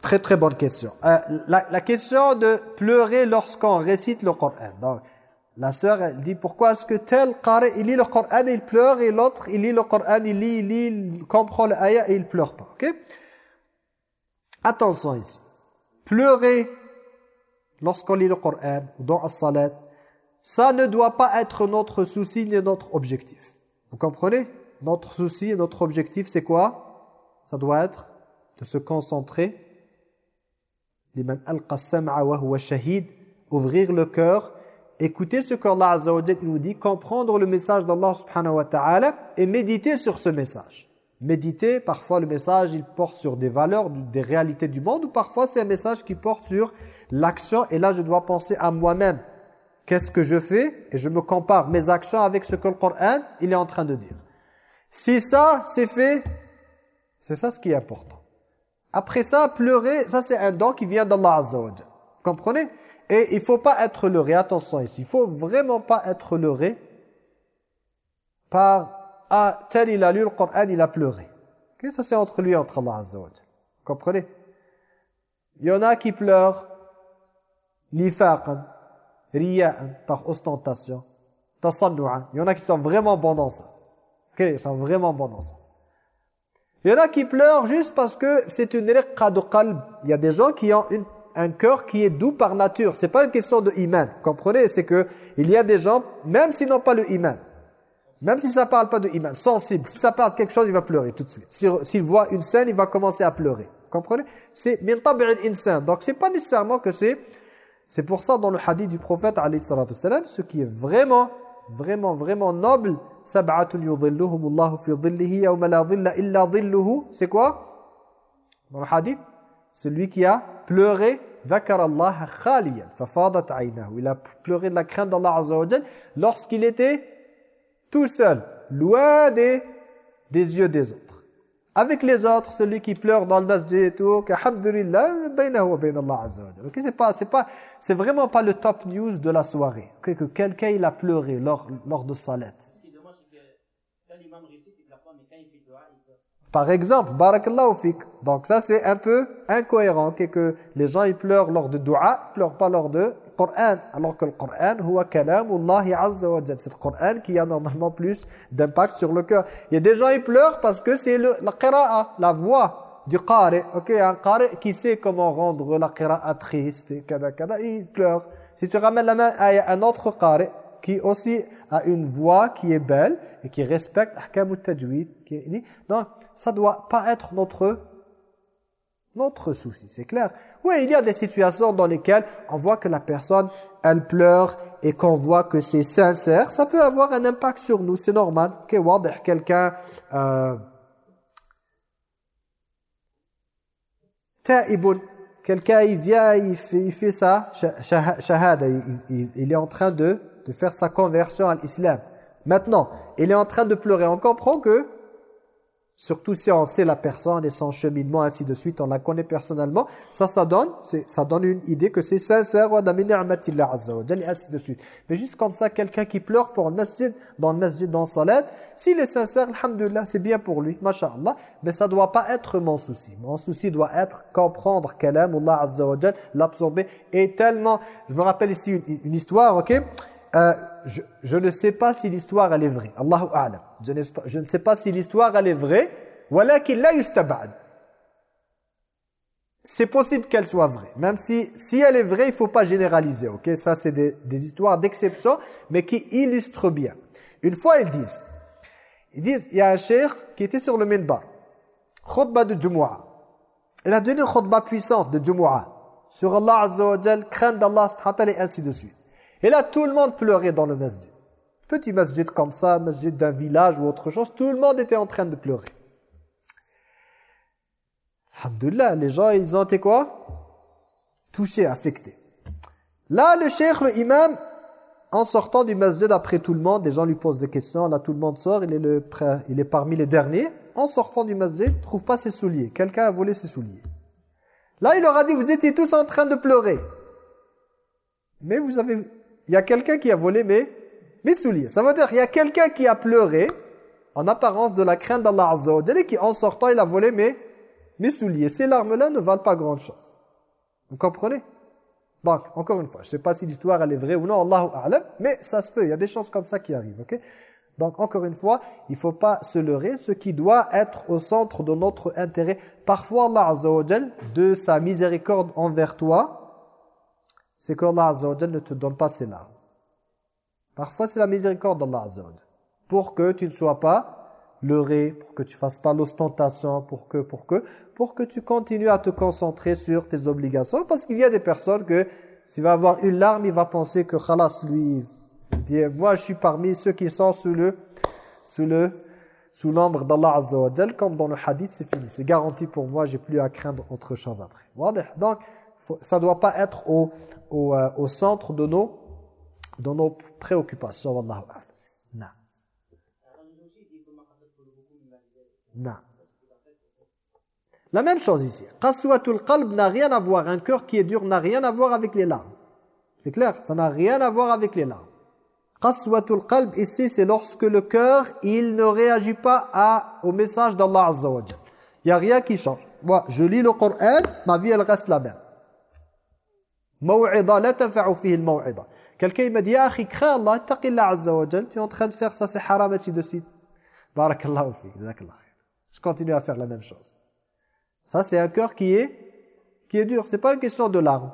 Très très bonne question. Euh, la, question de pleurer lorsqu'on récite le Coran. Donc, la sœur, elle dit pourquoi est-ce que tel qari, il lit le Coran il pleure et l'autre, il lit le Coran, il lit, il lit, il comprend l'ayah et il pleure pas. ok? Attention ici. Pleurer lorsqu'on lit le Coran ou dans la salat, ça ne doit pas être notre souci ni notre objectif. Vous comprenez? Notre souci et notre objectif, c'est quoi? Ça doit être de se concentrer ouvrir le cœur écouter ce qu'Allah Azza nous dit comprendre le message d'Allah subhanahu wa ta'ala et méditer sur ce message. Méditer parfois le message il porte sur des valeurs des réalités du monde ou parfois c'est un message qui porte sur l'action. Et là je dois penser à moi-même. Qu'est-ce que je fais? Et je me compare. Mes actions avec ce que le Coran il est en train de dire. Si ça c'est fait c'est ça ce qui est important après ça, pleurer, ça c'est un don qui vient d'Allah Azza wa Comprenez? Et il faut pas être leurré, attention ici, il faut vraiment pas être leurré par « Ah, tel il a lu le Coran, il a pleuré. Ça c'est entre lui et entre Allah Azza Comprenez? Il y en a qui pleurent nifaqan, riya'an, par ostentation, tasannu'an. Il y en a qui sont vraiment bons dans ça. Ok, ils sont vraiment bons dans ça. Il y en a qui pleurent juste parce que c'est une riqqa de qalb. Il y a des gens qui ont une, un cœur qui est doux par nature. C'est pas une question de iman. Comprenez? C'est que il y a des gens, même s'ils n'ont pas le iman, même si ça parle pas de iman, sensible, si ça parle de quelque chose, il va pleurer tout de suite. S'il voit une scène, il va commencer à pleurer. Comprenez? C'est min insan. Donc c'est pas nécessairement que c'est... C'est pour ça dans le hadith du prophète, alayhi ce qui est vraiment, vraiment, vraiment nobles, sab'atun yudhilluhumullahu fi dhillihi yawma la dhilla illa dhilluhu. C'est quoi? Dans le hadith, celui qui a pleuré Allah khaliyan fafadat aynahu. Il a pleuré de la crainte d'Allah Azza wa lorsqu'il était tout seul, loin des, des yeux des autres avec les autres celui qui pleure dans le masjid et tout alhamdulillah bainahu wa bain Allah Azza wa OK c'est pas c'est pas c'est vraiment pas le top news de la soirée. Que quelqu'un il a pleuré lors lors de salat. Par exemple, barakallahu fik. Donc ça c'est un peu incohérent que les gens ils pleurent lors de dua, pleurent pas lors de Coran alors que le Coran huwa C'est le Coran qui a normalement plus d'impact sur le cœur. Il y a des gens ils pleurent parce que c'est la qira'a, la voix du qari. OK, un qari qui sait comment rendre la qira'a triste et kada kada, il pleure. Si tu ramènes la main à un autre qari qui aussi a une voix qui est belle et qui respecte ahkam tajwid non ça doit pas être notre notre souci c'est clair. Oui il y a des situations dans lesquelles on voit que la personne elle pleure et qu'on voit que c'est sincère. Ça peut avoir un impact sur nous c'est normal. Quelqu'un euh, quelqu'un il vient il fait, il ça shahada il, est en train de, de faire sa conversion à l'islam. Maintenant il est en train de pleurer. On comprend que Surtout si on sait la personne et son cheminement, ainsi de suite, on la connaît personnellement. Ça, ça donne, ça donne une idée que c'est sincère, et ainsi de suite. Mais juste comme ça, quelqu'un qui pleure pour le masjid, dans le masjid, dans salat, s'il est sincère, alhamdulillah, c'est bien pour lui, masha'Allah. Mais ça doit pas être mon souci. Mon souci doit être comprendre kalam Allah Azza l'absorber. Et tellement, je me rappelle ici une, une histoire, ok? Euh, je, ne sais pas si l'histoire elle est vraie. Allahu a'lam. Je, ne sais pas si l'histoire elle est vraie. C'est possible qu'elle soit vraie. Même si, si elle est vraie, il ne faut pas généraliser. ok? Ça, c'est des, histoires d'exception, mais qui illustrent bien. Une fois, ils disent, ils disent, il y a un cheikh qui était sur le minbar. Khutbah de Jumu'ah. Il a donné une khutbah puissante de Jumu'ah. Sur Allah Azza wa crainte d'Allah et ainsi de suite. Et là, tout le monde pleurait dans le masjid. Petit masjid comme ça, masjid d'un village ou autre chose, tout le monde était en train de pleurer. Alhamdulillah, les gens, ils ont été quoi? Touchés, affectés. Là, le cheikh, le imam, en sortant du masjid après tout le monde, les gens lui posent des questions, là tout le monde sort, il est, le, il est parmi les derniers. En sortant du masjid, il trouve pas ses souliers. Quelqu'un a volé ses souliers. Là, il leur a dit, vous étiez tous en train de pleurer. Mais vous avez il y a quelqu'un qui a volé mes, mes souliers. Ça veut dire qu'il y a quelqu'un qui a pleuré en apparence de la crainte d'Allah Azza wa et qui en sortant il a volé mes, mes souliers. Ces larmes-là ne valent pas grand chose. Vous comprenez? Donc, encore une fois, je ne sais pas si l'histoire elle est vraie ou non, Allahu A'lam, mais ça se peut, il y a des choses comme ça qui arrivent, ok? Donc, encore une fois, il ne faut pas se leurrer, ce qui doit être au centre de notre intérêt. Parfois, Allah Azza de sa miséricorde envers toi, c'est qu'Allah Azza ne te donne pas ses larmes. Parfois, c'est la miséricorde d'Allah Azza Pour que tu ne sois pas leurré, pour que tu fasses pas l'ostentation, pour que, pour que, pour que tu continues à te concentrer sur tes obligations. Parce qu'il y a des personnes que, s'il va avoir une larme, il va penser que khalas, lui, dit, moi je suis parmi ceux qui sont sous le, sous le, sous l'ombre d'Allah Azza comme dans le hadith, c'est fini. C'est garanti pour moi, j'ai plus à craindre autre chose après. Donc, ça ne doit pas être au, euh, au, centre de nos, de nos préoccupations. Non. Non. La même chose ici. Qaswatul qalb n'a rien à voir. Un cœur qui est dur n'a rien à voir avec les larmes. C'est clair? Ça n'a rien à voir avec les larmes. Qaswatul qalb ici, c'est lorsque le cœur, il ne réagit pas au message d'Allah Il n'y a rien qui change. Moi, je lis le Coran, ma vie, elle reste la même. Maw'ida, la tafa'u fihi al-maw'ida. Quelqu'un il m'a dit, "Ah, crains Allah, taqillah azza wa tu es en train de faire ça, c'est haram ainsi de suite." Barakallahu fik, jazakallah Je continue à faire la même chose. Ça c'est un cœur qui est qui est dur, c'est pas une question de larmes.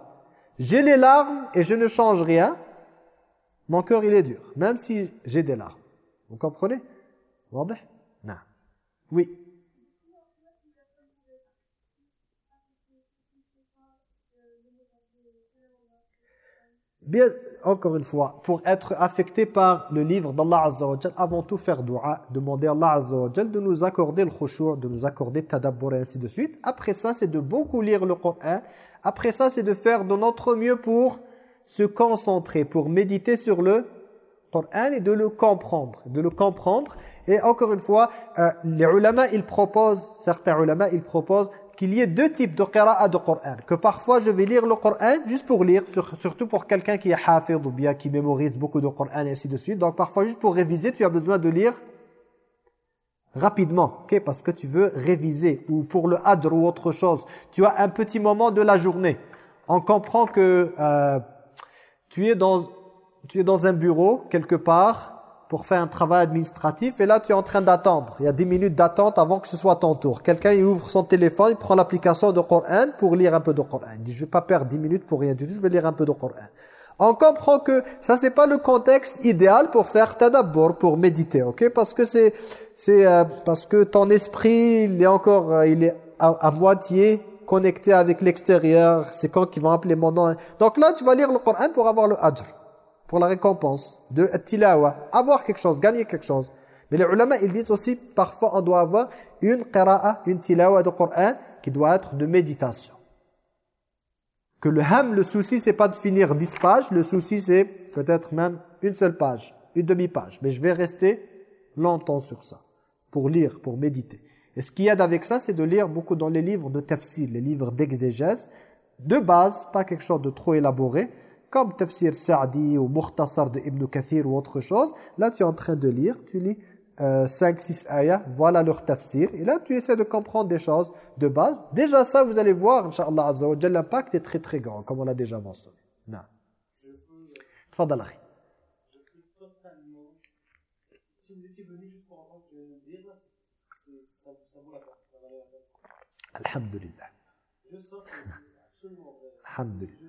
J'ai les larmes et je ne change rien. Mon cœur il est dur, même si j'ai des larmes. Vous comprenez? Non. Oui. Bien, encore une fois, pour être affecté par le livre d'Allah Azza wa avant tout faire dua, demander à Allah Azza wa de nous accorder le khushu', de nous accorder tadabbur et ainsi de suite. Après ça, c'est de beaucoup lire le Coran. Après ça, c'est de faire de notre mieux pour se concentrer, pour méditer sur le Coran et de le comprendre, de le comprendre. Et encore une fois, euh, les ulama, ils proposent, certains ulama, ils proposent qu'il y ait deux types de qira'a de Coran. Que parfois je vais lire le Coran juste pour lire, surtout pour quelqu'un qui est hafid ou bien qui mémorise beaucoup de Coran et ainsi de suite. Donc parfois juste pour réviser, tu as besoin de lire rapidement, ok parce que tu veux réviser. Ou pour le hadr ou autre chose, tu as un petit moment de la journée. On comprend que euh, tu, es dans, tu es dans un bureau quelque part pour faire un travail administratif et là tu es en train d'attendre. Il y a 10 minutes d'attente avant que ce soit ton tour. Quelqu'un il ouvre son téléphone, il prend l'application de Coran pour lire un peu de Coran. Il dit je vais pas perdre 10 minutes pour rien du tout, je vais lire un peu de Coran. On comprend que ça c'est pas le contexte idéal pour faire tadabbur, pour méditer, ok? Parce que c'est c'est euh, parce que ton esprit il est encore euh, il est à, moitié connecté avec l'extérieur. C'est quand qu'ils vont appeler mon nom. Donc là tu vas lire le Coran pour avoir le ajr, pour la récompense de tilawa, avoir quelque chose, gagner quelque chose. Mais les ulama ils disent aussi parfois on doit avoir une qira'a, une tilawa de Coran qui doit être de méditation que le ham, le souci, c'est pas de finir 10 pages, le souci, c'est peut-être même une seule page, une demi-page. Mais je vais rester longtemps sur ça, pour lire, pour méditer. Et ce qu'il y a avec ça, c'est de lire beaucoup dans les livres de tafsir, les livres d'exégèse, de base, pas quelque chose de trop élaboré, comme Tafsir Sa'di ou Mukhtasar de Ibn Kathir ou autre chose. Là, tu es en train de lire, tu lis 5-6 euh, ayats, voilà leur tafsir. Et là, tu essaies de comprendre des choses de base. Déjà ça, vous allez voir, Inch'Allah Azza l'impact est très très grand, comme on l'a déjà mentionné. Non. Tfadal akhi. Si vous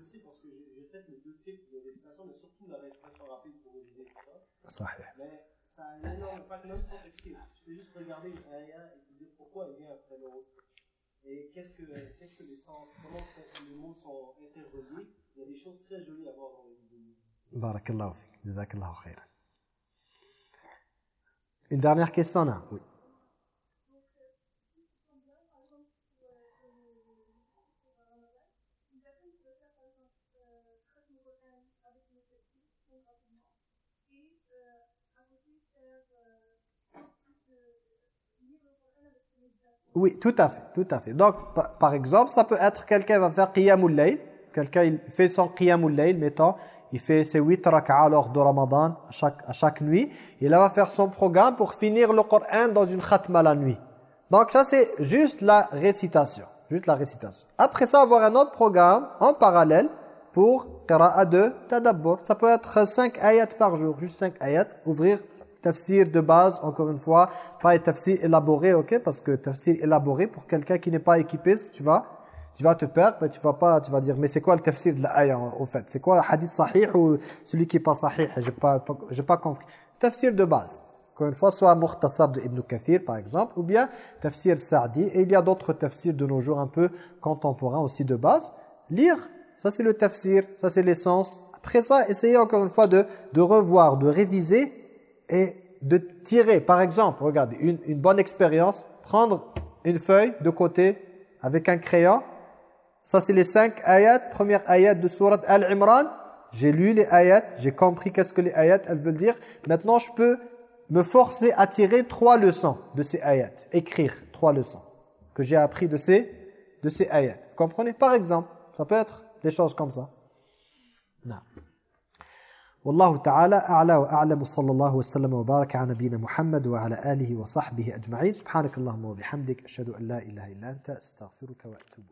Sahih. Mais un énorme impact, même sans réfléchir. Tu peux juste regarder une ayah et te dire pourquoi elle vient après l'autre. Et qu'est-ce que, qu'est-ce que les sens, comment les mots sont interreliés. Il y a des choses très jolies à voir dans les vidéos. Barakallahu fik. Jazakallahu khairan. Une dernière question là Oui. Oui, tout à fait, tout à fait. Donc, par exemple, ça peut être quelqu'un va faire qiyamul layl, quelqu'un il fait son qiyamul layl, mettons, il fait ses huit rak'a lors de Ramadan, à chaque, à chaque nuit, là va faire son programme pour finir le Coran dans une khatma la nuit. Donc ça c'est juste la récitation, juste la récitation. Après ça, avoir un autre programme en parallèle pour qira'a de tadabbur. Ça peut être 5 ayats par jour, juste 5 ayats, ouvrir tafsir de base, encore une fois, pas un tafsir élaboré, ok? Parce que tafsir élaboré, pour quelqu'un qui n'est pas équipé, tu vas, tu vas te perdre, tu vas pas, tu vas dire, mais c'est quoi le tafsir de la ayah, au fait? C'est quoi le hadith sahih ou celui qui est pas sahih? J'ai pas, j'ai pas compris. Tafsir de base. Encore une fois, soit Mukhtasar de Ibn Kathir, par exemple, ou bien tafsir Sa'di. Et il y a d'autres tafsirs de nos jours un peu contemporains aussi de base. Lire, ça c'est le tafsir, ça c'est l'essence. Après ça, essayez encore une fois de, de revoir, de réviser et de tirer, par exemple, regardez, une, une bonne expérience, prendre une feuille de côté avec un crayon. Ça, c'est les cinq ayats, première ayat de surat Al-Imran. J'ai lu les ayats, j'ai compris qu'est-ce que les ayats, elles veulent dire. Maintenant, je peux me forcer à tirer trois leçons de ces ayats. Écrire trois leçons que j'ai appris de ces, de ces ayats. Vous comprenez? Par exemple, ça peut être des choses comme ça. Non. والله تعالى أعلى وأعلم صلى الله وسلم وبارك على نبينا محمد وعلى آله وصحبه أجمعين. سبحانك اللهم وبحمدك أشهد أن لا إله إلا أنت أستغفرك وأتوب